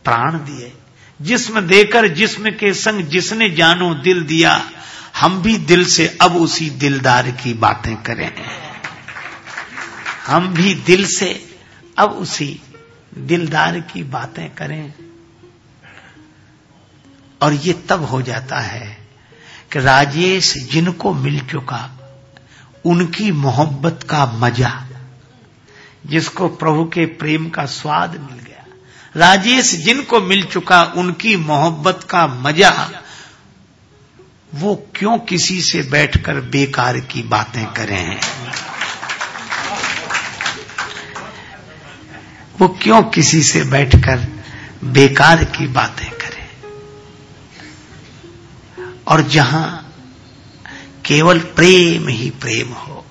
प्राण दिए। जिस्म देकर, जिस्म के संग, जिसने जानो दिल दिया। हम भी दिल से अब उसी दिलदार की बातें करें। हम भी दिल से अब उसी दिलदार की बातें करें। और ये तब हो जाता है कि राजेश जिनको मिल चुका, उनकी मोहब्बत का मज़ा, जिसको प्रभु के प्रेम का स्वाद मिल गया। राजेश जिनको मिल चुका, उनकी मोहब्बत का मज़ा, वो क्यों किसी से बैठकर बेकार की बातें करें? वो क्यों किसी से बैठकर बेकार की बातें करे? और जहाँ केवल प्रेम ही प्रेम हो,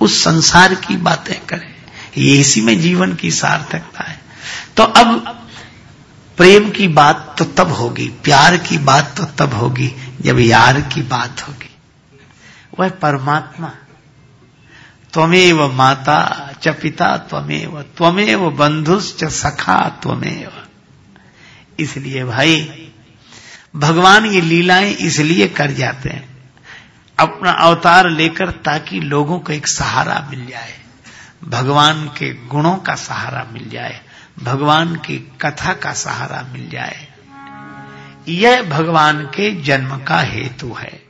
उस संसार की बातें करें। ये इसी में जीवन की सार्थकता है। तो अब प्रेम की बात तो तब होगी, प्यार की बात तो तब होगी, जब यार की बात होगी। वह परमात्मा त्वमेव माता च पिता त्वमेव त्वमेव बंधुश्च सखा त्वमेव। इसलिए भाई, भगवान ये लीलाएँ इसलिए कर जाते हैं, अपना अवतार लेकर ताकि लोगों को एक सहारा मिल जाए, भगवान के गुणों का सहारा मिल जाए, भगवान की कथा का सहारा मिल जाए। यह भगवान के जन्म का हेतु है।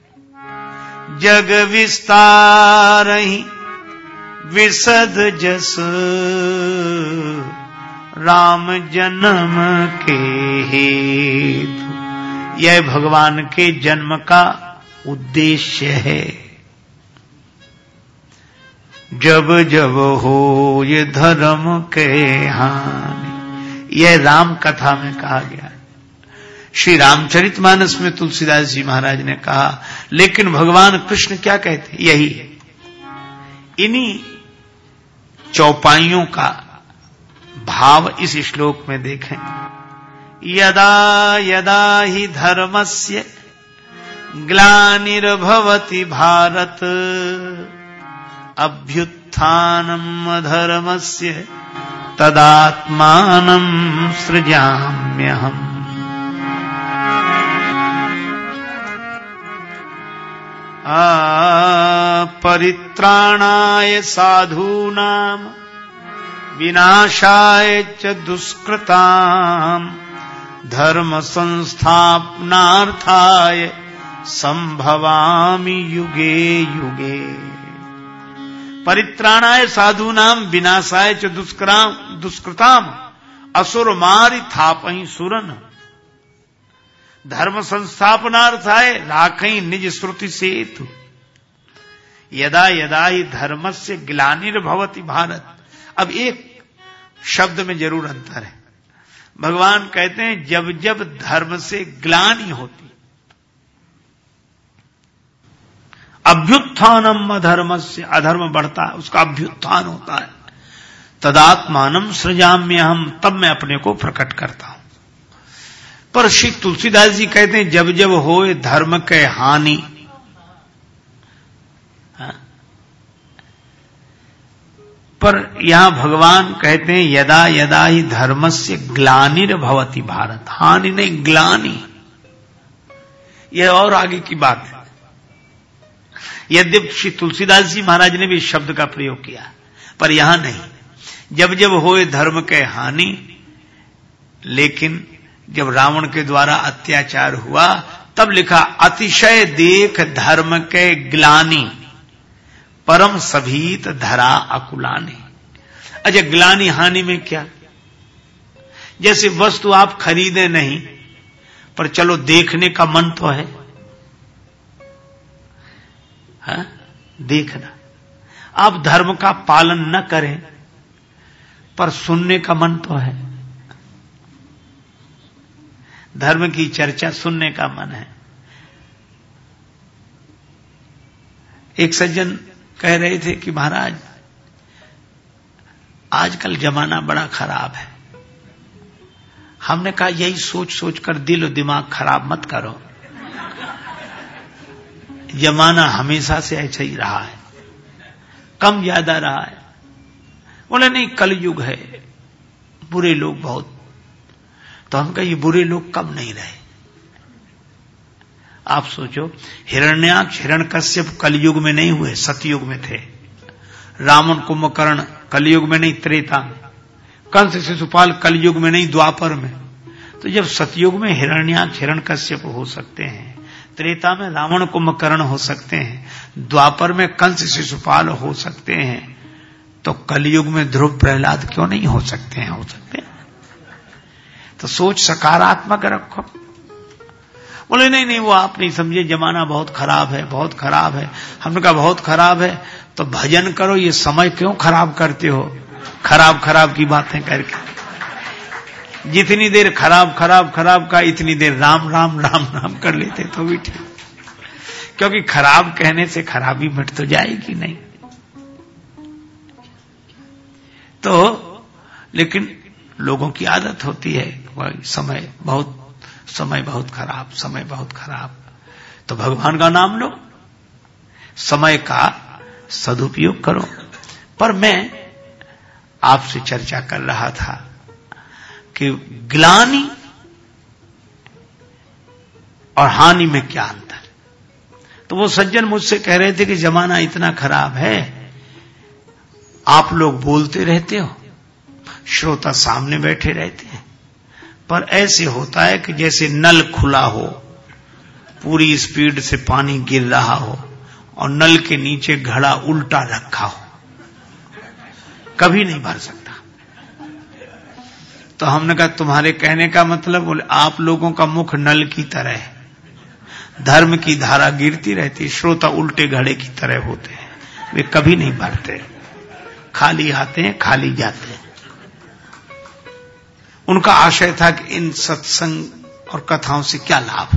जग विस्तार विसद जस। राम जन्म के हेतु। यह भगवान के जन्म का उद्देश्य है। जब जब हो ये धर्म के हानि। यह राम कथा में कहा गया श्री रामचरित मानस में तुलसीदास जी महाराज ने कहा, लेकिन भगवान कृष्ण क्या कहते यही है। इन्हीं चौपाइयों का भाव इस श्लोक में देखें। यदा यदा ही धर्मस्य ग्लानिर्भवति भारत अभ्युत्थानम धर्मस्य तदात्मानं सृजाम्यहम्। परित्राणाय साधूनाम्, विनाशाय च दुष्कृताम् धर्म संस्थापनार्थाय संभवामि युगे युगे। परित्राणाय साधूनाम, विनाशाय च दुष्कृताम असुर मारी थापही सुरन। धर्म संस्थापनार्थाय राखई निज श्रुति सेतु। यदा यदा ही धर्म से ग्लानिर्भवती भारत। अब एक शब्द में ज़रूर अंतर है। भगवान कहते हैं, जब जब धर्म से ग्लानी होती। अभ्युत्थानम अधर्म से अधर्म बढ़ता है उसका अभ्युत्थान होता है। तदात्मानम सृजाम्य हम तब मैं अपने को प्रकट करता हूँ। पर श्री तुलसीदास जी कहते हैं, जब जब हो धर्म के हानि। पर यहाँ भगवान कहते हैं, यदा यदा ही धर्म से ग्लानिर भवती भारत। हानि नहीं, ग्लानी। यह और आगे की बात है। यद्यप श्री तुलसीदास जी महाराज ने भी इस शब्द का प्रयोग किया, पर यहाँ नहीं। जब जब होए धर्म के हानि, लेकिन जब रावण के द्वारा अत्याचार हुआ, तब लिखा, अतिशय देख धर्म के ग्लानी, परम सभीत धरा अकुलानी। अच्छा ग्लानी हानि में क्या? जैसे वस्तु आप खरीदे नहीं, पर चलो देखने का मन तो है। हा? देखना। आप धर्म का पालन न करें, पर सुनने का मन तो है। धर्म की चर्चा सुनने का मन है। एक सज्जन कह रहे थे कि महाराज, आजकल जमाना बड़ा खराब है। हमने कहा, यही सोच सोच कर दिल और दिमाग खराब मत करो। जमाना हमेशा से ऐसा ही रहा है। कम ज़्यादा रहा है। बोले, नहीं कल युग है। बुरे लोग बहुत तो हम कहे, ये बुरे लोग कब नहीं रहे? आप सोचो, हिरण्याक्ष हिरण कश्यप कलयुग में नहीं हुए, सतयुग में थे। रावण कुंभकर्ण कलयुग में नहीं, त्रेता। में कंस शिशुपाल कलयुग में नहीं, द्वापर में। तो जब सतयुग में हिरण्याक्ष हिरण कश्यप हो सकते हैं, त्रेता में रावण कुंभकर्ण हो सकते हैं, द्वापर में कंस शिशुपाल हो सकते हैं तो कलयुग में ध्रुव प्रहलाद क्यों नहीं हो सकते हैं? हो सकते हैं। तो सोच सकारात्मक रखो। बोले, नहीं नहीं, वो आप नहीं समझे, जमाना बहुत खराब है, बहुत खराब है। हमने कहा, बहुत खराब है। तो भजन करो, ये समय क्यों खराब करते हो? खराब खराब की बातें करके। जितनी देर खराब खराब खराब का, इतनी देर राम राम राम राम कर लेते तो भी ठीक। क्योंकि खराब कहने से खराबी मिट तो जाएगी नहीं। तो लेकिन लोगों की आदत होती है समय बहुत समय बहुत खराब, समय बहुत खराब। तो भगवान का नाम लो। समय का सदुपयोग करो। पर मैं आपसे चर्चा कर रहा था कि ग्लानी और हानि में क्या अंतर? तो वो सज्जन मुझसे कह रहे थे कि जमाना इतना खराब है, आप लोग बोलते रहते हो, श्रोता सामने बैठे रहते हैं। पर ऐसे होता है कि जैसे नल खुला हो, पूरी स्पीड से पानी गिर रहा हो और नल के नीचे घड़ा उल्टा रखा हो, कभी नहीं भर सकता। तो हमने कहा, तुम्हारे कहने का मतलब बोले, आप लोगों का मुख नल की तरह है। धर्म की धारा गिरती रहती श्रोता उल्टे घड़े की तरह होते हैं। वे कभी नहीं भरते। खाली आते हैं, खाली जाते हैं। उनका आशय था कि इन सत्संग और कथाओं से क्या लाभ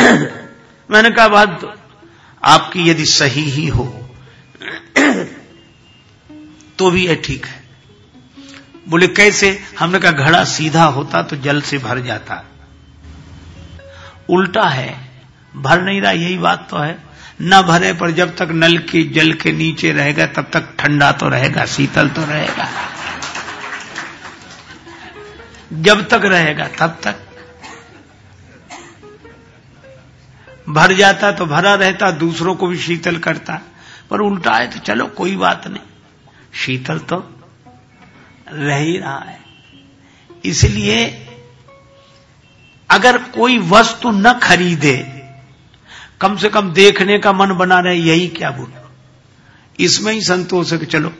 मैंने कहा, बात आपकी यदि सही ही हो तो भी यह ठीक है। बोले, कैसे? हमने कहा, घड़ा सीधा होता तो जल से भर जाता। उल्टा है, भर नहीं रहा, यही बात तो है। न भरे पर जब तक नल के जल के नीचे रहेगा, तब तक ठंडा तो रहेगा, शीतल तो रहेगा। जब तक रहेगा तब तक। भर जाता तो भरा रहता, दूसरों को भी शीतल करता। पर उल्टा है तो चलो, कोई बात नहीं। शीतल तो रह ही रहा है। इसलिए अगर कोई वस्तु न खरीदे, कम से कम देखने का मन बना रहे, यही क्या बोलो? इसमें ही संतोष है कि चलो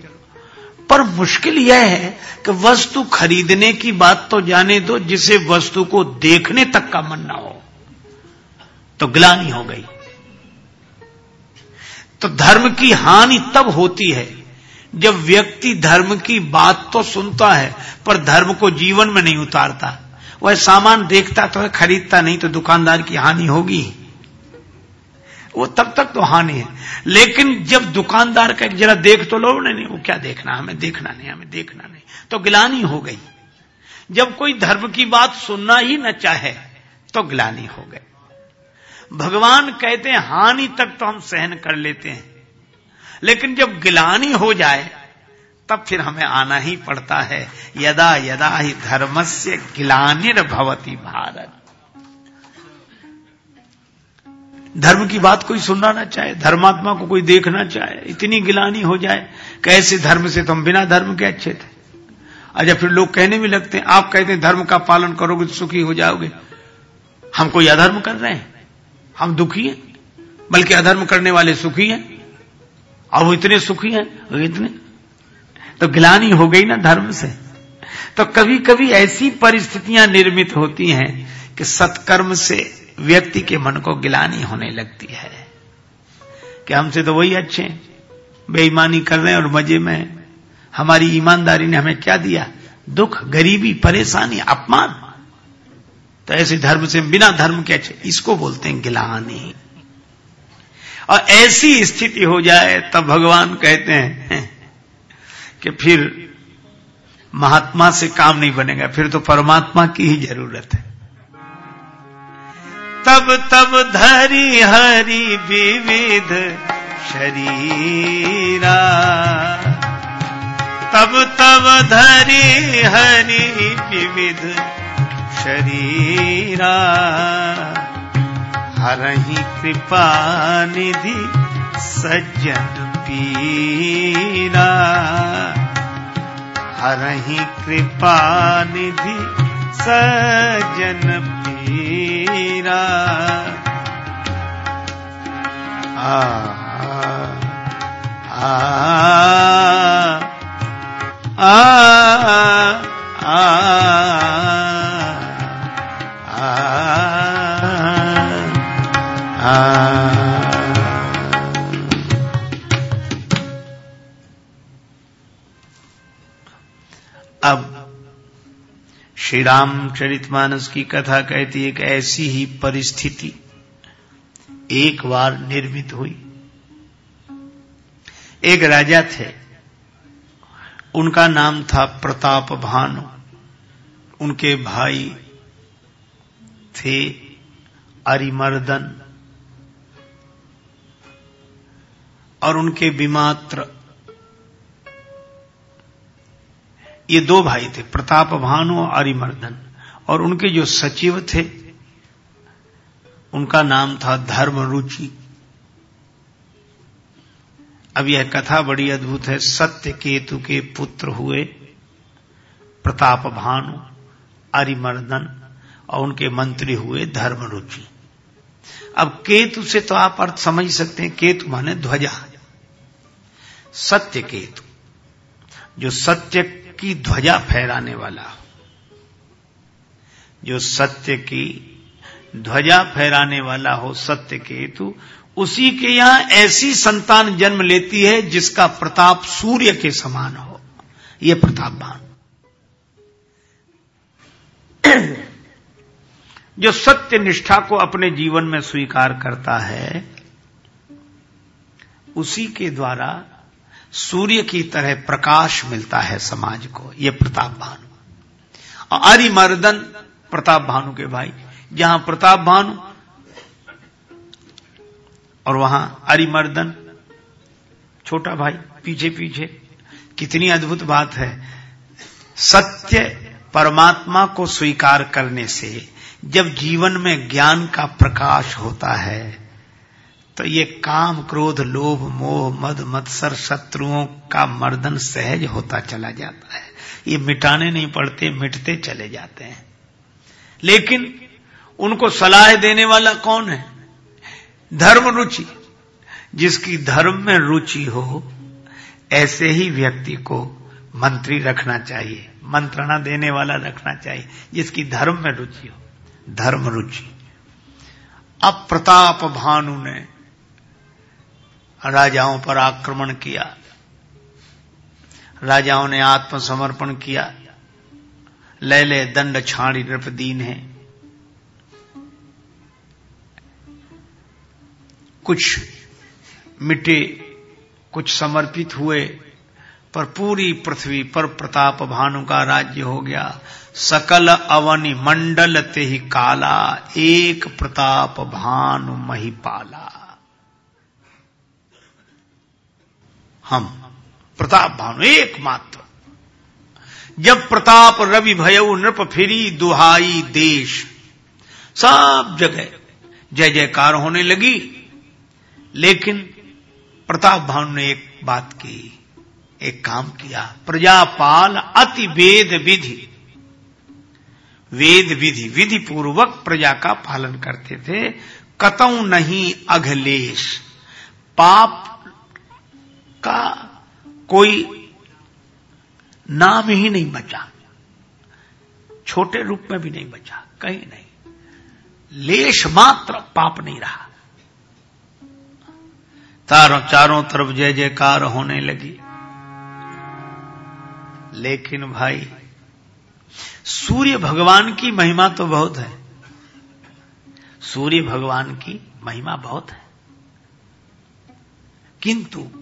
पर मुश्किल यह है कि वस्तु खरीदने की बात तो जाने दो, जिसे वस्तु को देखने तक का मन ना हो। तो ग्लानी हो गई। तो धर्म की हानि तब होती है, जब व्यक्ति धर्म की बात तो सुनता है, पर धर्म को जीवन में नहीं उतारता। वह सामान देखता तो है, खरीदता नहीं तो दुकानदार की हानि होगी। वो तब तक तो हानि है। लेकिन जब दुकानदार का एक जरा देख तो लो, नहीं नहीं, वो क्या देखना, हमें देखना नहीं, हमें देखना नहीं। तो गिलानी हो गई। जब कोई धर्म की बात सुनना ही न चाहे तो गिलानी हो गई। भगवान कहते हैं, हानि तक तो हम सहन कर लेते हैं। लेकिन जब गिलानी हो जाए, तब फिर हमें आना ही पड़ता है। यदा यदा ही धर्म से गिलानिर्भवती भारत। धर्म की बात कोई सुनना ना चाहे, धर्मात्मा को कोई देखना चाहे, इतनी गिलानी हो जाए, कैसे धर्म से तो हम बिना धर्म के अच्छे थे? अच्छा फिर लोग कहने भी लगते हैं, आप कहते हैं धर्म का पालन करोगे तो सुखी हो जाओगे। हम कोई अधर्म कर रहे हैं? हम दुखी हैं? बल्कि अधर्म करने वाले सुखी हैं? और वो इतने सुखी हैं? इतने। तो गिलानी हो गई ना धर्म से। तो कभी कभी ऐसी परिस्थितियाँ निर्मित होती हैं कि सत्कर्म से व्यक्ति के मन को गिलानी होने लगती है। कि हमसे तो वही अच्छे हैं, बेईमानी कर रहे हैं और मज़े में हमारी ईमानदारी ने हमें क्या दिया? दुख, गरीबी, परेशानी, अपमान। तो ऐसे धर्म से बिना धर्म के अच्छे, इसको बोलते हैं गिलानी। और ऐसी स्थिति हो जाए, तब भगवान कहते हैं कि फिर महात्मा से काम नहीं बनेगा, फिर तो परमात्मा की ही ज़रूरत है। तब तब धरी हरि विविध शरीरा। तब तब धरी हरि विविध शरीरा। हरही कृपा निधि सज्जन पीरा। हरही कृपा निधि सज्जन पीरा। आ आ आ आ आ श्री रामचरितमानस की कथा कहती है कि ऐसी ही परिस्थिति एक बार निर्मित हुई। एक राजा थे। उनका नाम था प्रताप भानु। उनके भाई थे अरिमर्दन। और उनके विमात्र ये दो भाई थे, प्रताप भानु और अरिमर्दन। और उनके जो सचिव थे, उनका नाम था धर्म रुचि। अब यह कथा बड़ी अद्भुत है। सत्य केतु के पुत्र हुए प्रताप भानु, अरिमर्दन और उनके मंत्री हुए धर्म रुचि। अब केतु से तो आप अर्थ समझ सकते हैं, केतु माने ध्वजा। सत्य केतु, जो सत्य की ध्वजा फहराने वाला। जो सत्य की ध्वजा फहराने वाला हो, सत्य के हेतु, उसी के यहाँ ऐसी संतान जन्म लेती है जिसका प्रताप सूर्य के समान हो। यह प्रतापवान जो सत्य निष्ठा को अपने जीवन में स्वीकार करता है, उसी के द्वारा सूर्य की तरह प्रकाश मिलता है समाज को। यह प्रताप भानु। और अरिमर्दन प्रताप भानु के भाई। जहाँ प्रताप भानु और वहाँ अरिमर्दन, छोटा भाई पीछे पीछे कितनी अद्भुत बात है। सत्य परमात्मा को स्वीकार करने से जब जीवन में ज्ञान का प्रकाश होता है तो ये काम, क्रोध, लोभ, मोह, मद मत्सर शत्रुओं का मर्दन सहज होता चला जाता है। ये मिटाने नहीं पड़ते, मिटते चले जाते हैं। लेकिन उनको सलाह देने वाला कौन है? धर्म रुचि। जिसकी धर्म में रुचि हो, ऐसे ही व्यक्ति को मंत्री रखना चाहिए, मंत्रणा देने वाला रखना चाहिए, जिसकी धर्म में रुचि हो। धर्म रुचि। अब प्रताप भानु ने राजाओं पर आक्रमण किया। राजाओं ने आत्मसमर्पण किया। ले ले दंड छाड़ी नृपदीन है। कुछ मिटे, कुछ समर्पित हुए, पर पूरी पृथ्वी पर प्रताप भानु का राज्य हो गया। सकल अवनि मंडल ते ही काला, एक प्रताप भानु मही पाला हम। प्रताप भानु एकमात्र। जब प्रताप रवि भयऊ नृप फिरी दुहाई देश। सब जगह जय जयकार होने लगी। लेकिन प्रताप भानु ने एक बात की, एक काम किया। प्रजापाल अति वेद विधि। वेद विधि विधि पूर्वक प्रजा का पालन करते थे। कतऊ नहीं अघलेश। पाप का कोई नाम ही नहीं बचा। छोटे रूप में भी नहीं बचा, कहीं नहीं। लेश मात्र पाप नहीं रहा। तारों चारों तरफ़ जय जयकार होने लगी। लेकिन भाई, सूर्य भगवान की महिमा तो बहुत है। सूर्य भगवान की महिमा बहुत है। किंतु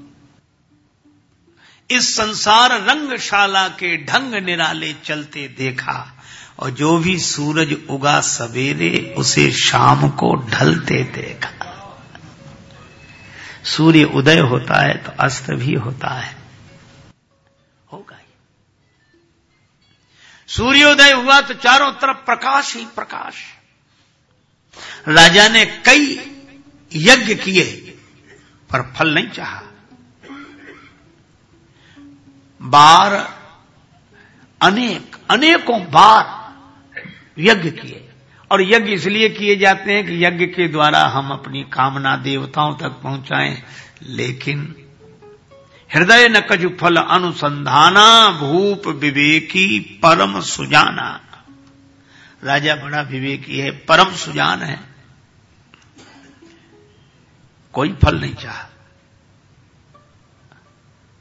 इस संसार रंगशाला के ढंग निराले चलते देखा और जो भी सूरज उगा सवेरे, उसे शाम को ढलते देखा। सूर्य उदय होता है तो अस्त भी होता है। होगा ही। सूर्योदय हुआ तो चारों तरफ़ प्रकाश ही प्रकाश। राजा ने कई यज्ञ किए, पर फल नहीं चाहा। बार अनेक, अनेकों बार यज्ञ किए। और यज्ञ इसलिए किए जाते हैं कि यज्ञ के द्वारा हम अपनी कामना देवताओं तक पहुंचाएँ, लेकिन हृदय न फल अनुसंधाना भूप विवेकी परम सुजाना। राजा बड़ा विवेकी है, परम सुजान है। कोई फल नहीं चाह।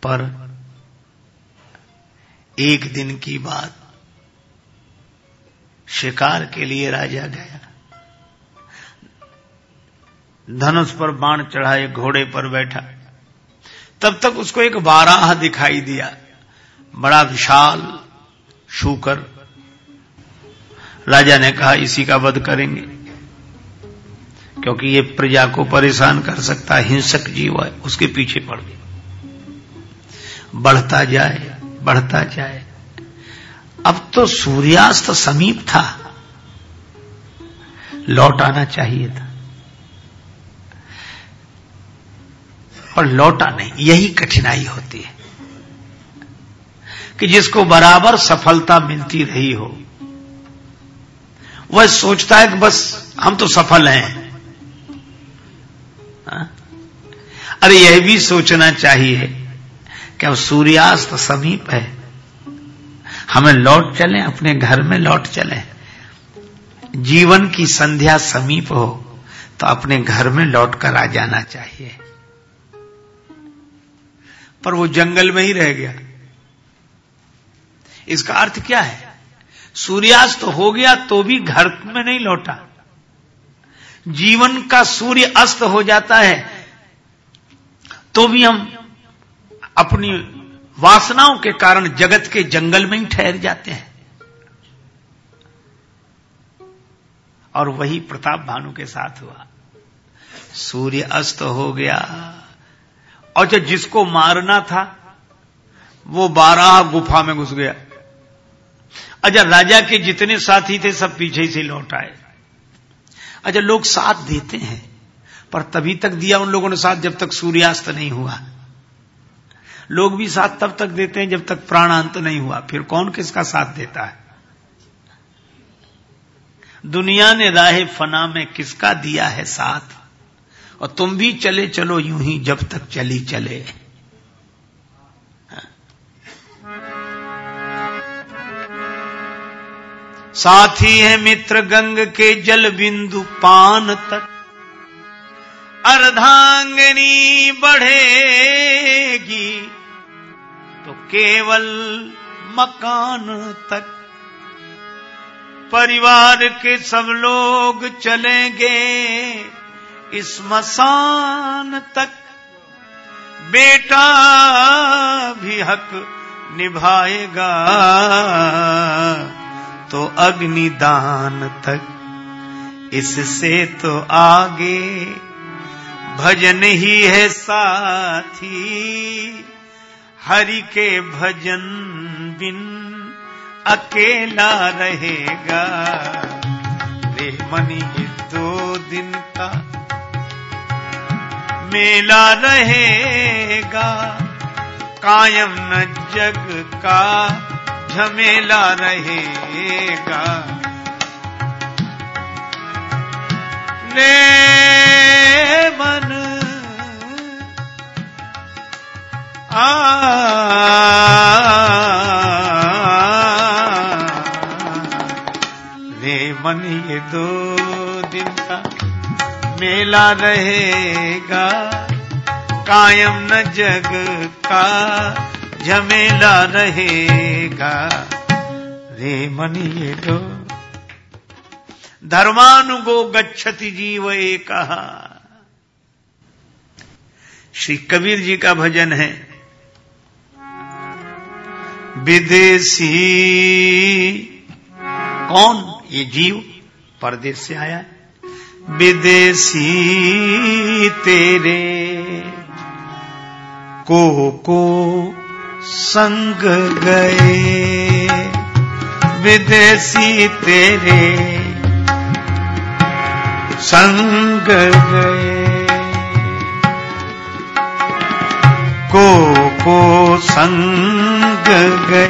पर एक दिन की बात। शिकार के लिए राजा गया। धनुष पर बाण चढ़ाए, घोड़े पर बैठा। तब तक उसको एक बाराह दिखाई दिया। बड़ा विशाल शूकर। राजा ने कहा, इसी का वध करेंगे। क्योंकि ये प्रजा को परेशान कर सकता हिंसक जीव है, उसके पीछे पड़ गया। बढ़ता जाए बढ़ता जाए। अब तो सूर्यास्त समीप था। लौट आना चाहिए था। और लौटा नहीं यही कठिनाई होती है। कि जिसको बराबर सफलता मिलती रही हो, वह सोचता है कि बस हम तो सफल हैं? हाँ? अरे यह भी सोचना चाहिए कि अब सूर्यास्त समीप है। हमें लौट चलें, अपने घर में लौट चलें। जीवन की संध्या समीप हो तो अपने घर में लौट कर आ जाना चाहिए। पर वो जंगल में ही रह गया। इसका अर्थ क्या है? सूर्यास्त हो गया तो भी घर में नहीं लौटा। जीवन का सूर्य अस्त हो जाता है तो भी हम अपनी वासनाओं के कारण जगत के जंगल में ही ठहर जाते हैं। और वही प्रताप भानु के साथ हुआ। सूर्य अस्त हो गया। और जब जिसको मारना था, वो बारह गुफा में घुस गया। अच्छा राजा के जितने साथी थे, सब पीछे से लौट आए। अच्छा लोग साथ देते हैं, पर तभी तक दिया उन लोगों ने साथ, जब तक सूर्यास्त नहीं हुआ। लोग भी साथ तब तक देते हैं जब तक प्राणांत नहीं हुआ। फिर कौन किसका साथ देता है? दुनिया ने राह फना में किसका दिया है साथ? और तुम भी चले चलो, यूँ ही जब तक चली चले। साथी है मित्र गंग के जल बिंदु पान तक। अर्धांगनी बढ़ेगी। तो केवल मकान तक। परिवार के सब लोग चलेंगे इस मसान तक। बेटा भी हक निभाएगा तो अग्निदान तक। इससे तो आगे भजन ही है साथी। हरि के भजन बिन अकेला रहेगा। रे मनी दो दिन का मेला रहेगा। कायम न जग का झमेला रहेगा। ले मन रे मन, ये दो दिन का मेला रहेगा। कायम न जग का झमेला रहेगा। रे मन, ये दो धर्मानुगो गच्छति जीव एक। श्री कबीर जी का भजन है। विदेशी। कौन ये जीव परदेश से आया है? विदेशी तेरे को को संग गए। विदेशी तेरे संग गए। को को संग गए।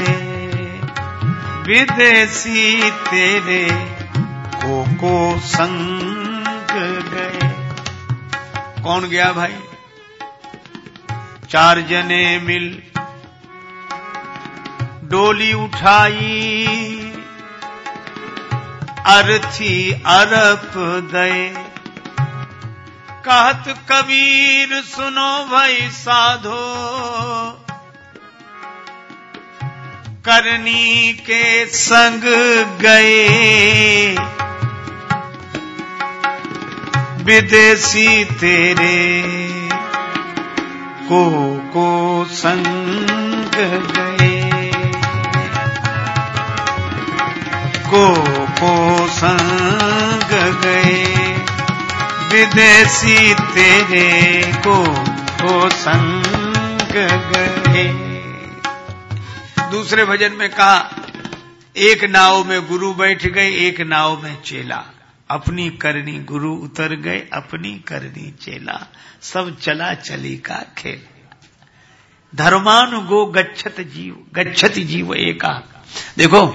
विदेशी तेरे को को संग गए। कौन गया भाई? चार जने मिल डोली उठाई। अर्थी अरप दे कहत कबीर सुनो भाई साधो। करनी के संग गए। विदेशी तेरे को को संग गए। को को संग गए। विदेशी तेरे को को संग गए दूसरे भजन में कहा, एक नाव में गुरु बैठ गए, एक नाव में चेला। अपनी करनी गुरु उतर गए, अपनी करनी चेला। सब चला चली का खेल। धर्मान गो गच्छत जीव, गच्छति जीव एका। देखो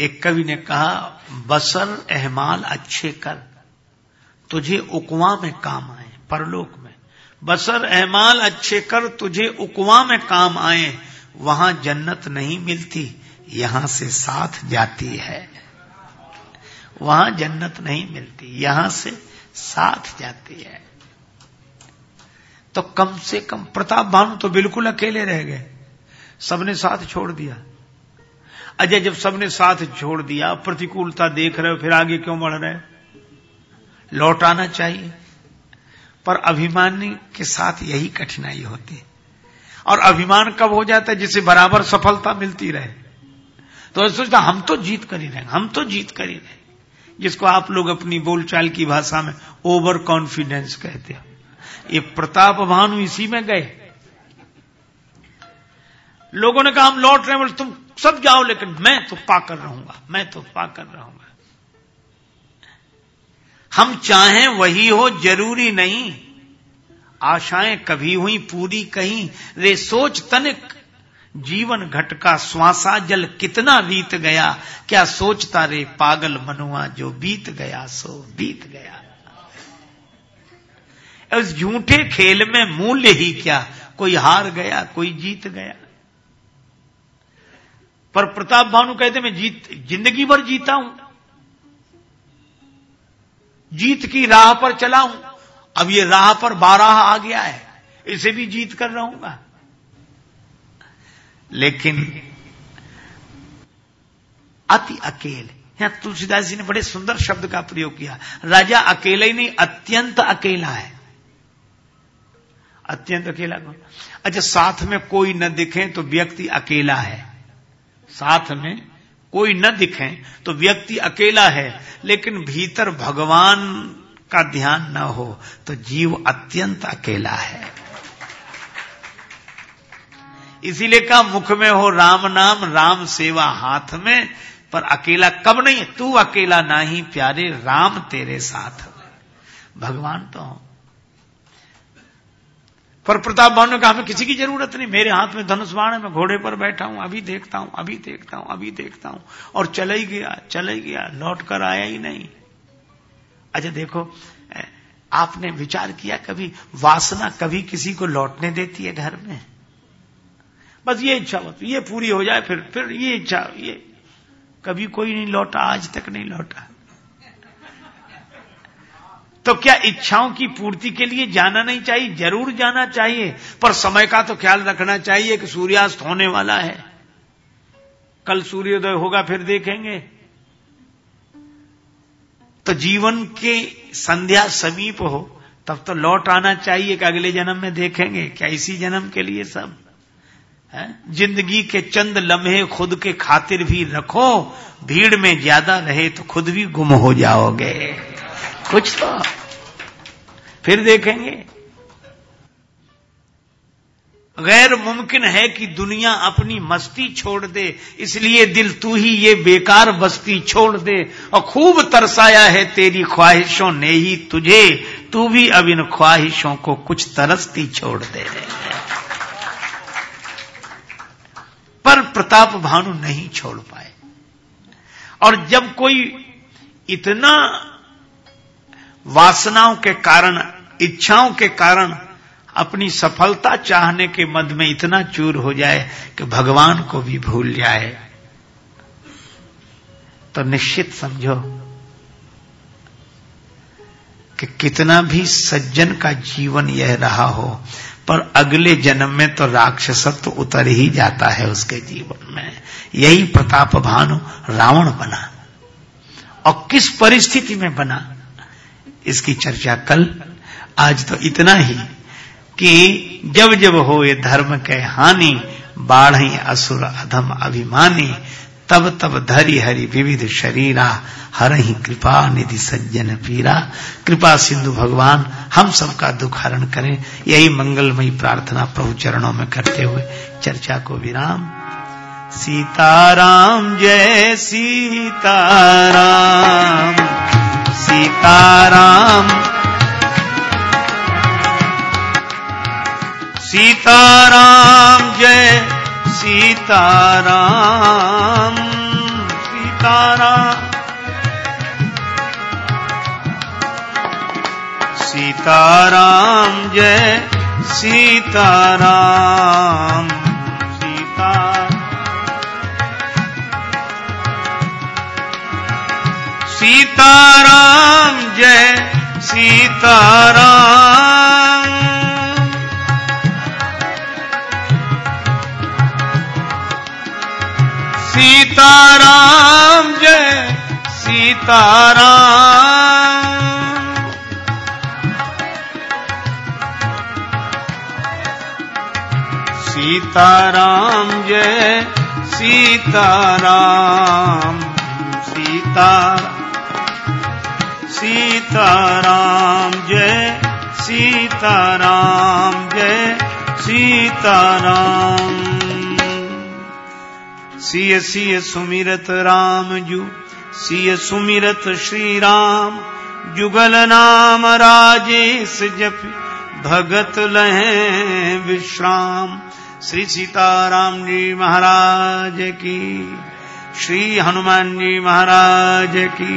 एक कवि ने कहा, बसर अहमाल अच्छे कर, तुझे उकवा में काम आए, परलोक में। बसर अहमाल अच्छे कर, तुझे उकवा में काम आए, वहाँ जन्नत नहीं मिलती, यहाँ से साथ जाती है। वहाँ जन्नत नहीं मिलती, यहाँ से साथ जाती है। तो कम से कम, प्रताप भानु तो बिल्कुल अकेले रह गए, सबने साथ छोड़ दिया। अजय जब सबने साथ छोड़ दिया, प्रतिकूलता देख रहे हो, फिर आगे क्यों बढ़ रहे लौट आना चाहिए। पर अभिमानी के साथ यही कठिनाई होती। है और अभिमान कब हो जाता है जिसे बराबर सफलता मिलती रहे? तो सोचता, हम तो जीत कर ही रहे हम तो जीत कर ही रहे जिसको आप लोग अपनी बोलचाल की भाषा में ओवर कॉन्फिडेंस कहते हो। ये प्रताप भानु इसी में गए। लोगों ने कहा, हम लौट रहे हैं तुम सब जाओ, लेकिन मैं तो पाकर रहूँगा, मैं तो पाकर रहूँगा। हम चाहें वही हो, ज़रूरी नहीं। आशाएँ कभी हुई, पूरी कहीं। रे, सोच तनिक, जीवन घट का श्वासा जल कितना बीत गया। क्या सोचता रे, पागल मनुआ, जो बीत गया, सो बीत गया। उस झूठे खेल में मूल्य ही क्या? कोई हार गया, कोई जीत गया। पर प्रताप भानु कहते, मैं जीत, ज़िंदगी भर जीता हूँ। जीत की राह पर चला हूँ। अब ये राह पर बारह आ गया है। इसे भी जीत कर रहूँगा। लेकिन अति अकेले, यहाँ तुलसीदास जी ने बड़े सुंदर शब्द का प्रयोग किया। राजा अकेले ही नहीं, अत्यंत अकेला है। अत्यंत अकेला कौन? अच्छा साथ में कोई न दिखे तो व्यक्ति अकेला है। साथ में कोई न दिखे तो व्यक्ति अकेला है, लेकिन भीतर भगवान का ध्यान न हो तो जीव अत्यंत अकेला है। इसीलिए कहा, मुख में हो राम नाम, राम सेवा हाथ में, पर अकेला कब नहीं, तू अकेला ना ही प्यारे राम तेरे साथ भगवान तो हो पर प्रताप भानु ने कहा, हमें किसी की ज़रूरत नहीं, मेरे हाथ में धनुष बाण है, मैं घोड़े पर बैठा हूँ, अभी देखता हूँ, अभी देखता हूँ, अभी देखता हूँ, और चला ही गया, चला ही गया, लौट कर आया ही नहीं। अच्छा देखो आपने विचार किया कभी, वासना कभी किसी को लौटने देती है घर में? बस ये इच्छा होती ये पूरी हो जाए, फिर फिर ये इच्छा, ये, कभी कोई नहीं लौटा, आज तक नहीं लौटा। तो क्या इच्छाओं की पूर्ति के लिए जाना नहीं चाहिए? ज़रूर जाना चाहिए, पर समय का तो ख्याल रखना चाहिए कि सूर्यास्त होने वाला है। कल सूर्योदय होगा, फिर देखेंगे। तो जीवन के संध्या समीप हो, तब तो लौट आना चाहिए कि अगले जन्म में देखेंगे, क्या इसी जन्म के लिए सब? है? ज़िंदगी के चंद लम्हे खुद के खातिर भी रखो, भीड़ में ज़्यादा रहे तो खुद भी गुम हो जाओगे। कुछ तो फिर देखेंगे। गैर मुमकिन है कि दुनिया अपनी मस्ती छोड़ दे, इसलिए दिल तू ही ये बेकार बस्ती छोड़ दे, और खूब तरसाया है तेरी ख्वाहिशों ने ही तुझे, तू भी अब इन ख्वाहिशों को कुछ तरसती छोड़ दे। पर प्रताप भानु नहीं छोड़ पाए। और जब कोई इतना वासनाओं के कारण, इच्छाओं के कारण अपनी सफलता चाहने के मद में इतना चूर हो जाए कि भगवान को भी भूल जाए। तो निश्चित समझो कि कितना भी सज्जन का जीवन यह रहा हो, पर अगले जन्म में तो राक्षसत्व उतर ही जाता है उसके जीवन में। यही प्रताप भानु रावण बना और किस परिस्थिति में बना? इसकी चर्चा कल। आज तो इतना ही कि जब जब हो ये धर्म के हानि, बाढ़, असुर, अधम, अभिमानी, तब तब धरी हरि विविध शरीरा, हर ही कृपा निधि सज्जन पीरा। कृपा सिंधु भगवान, हम सबका दुख हरण करें। यही मंगलमयी प्रार्थना प्रभु चरणों में करते हुए चर्चा को विराम। सीताराम, जय सीताराम। सीताराम। सीताराम जय सीताराम। सीताराम। सीताराम जय सीताराम। सीता जय सीताराम सीताराम जय सीताराम। सीताराम जय सीताराम। सीता सीताराम, जय सीताराम जय सीताराम। सिय सिय सुमिरत राम जू सिय सुमिरत श्री राम जुगल नाम राजेश जप, भगत लहे विश्राम। श्री सीताराम जी महाराज की, श्री हनुमान जी महाराज की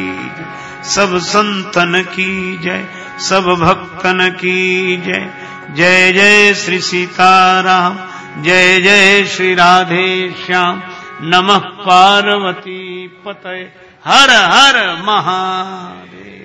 सब संतन की जय, सब भक्तन की जय। जय जय श्री सीताराम, जय जय श्री राधे श्याम। नमः पार्वती पतय। हर हर महादेव।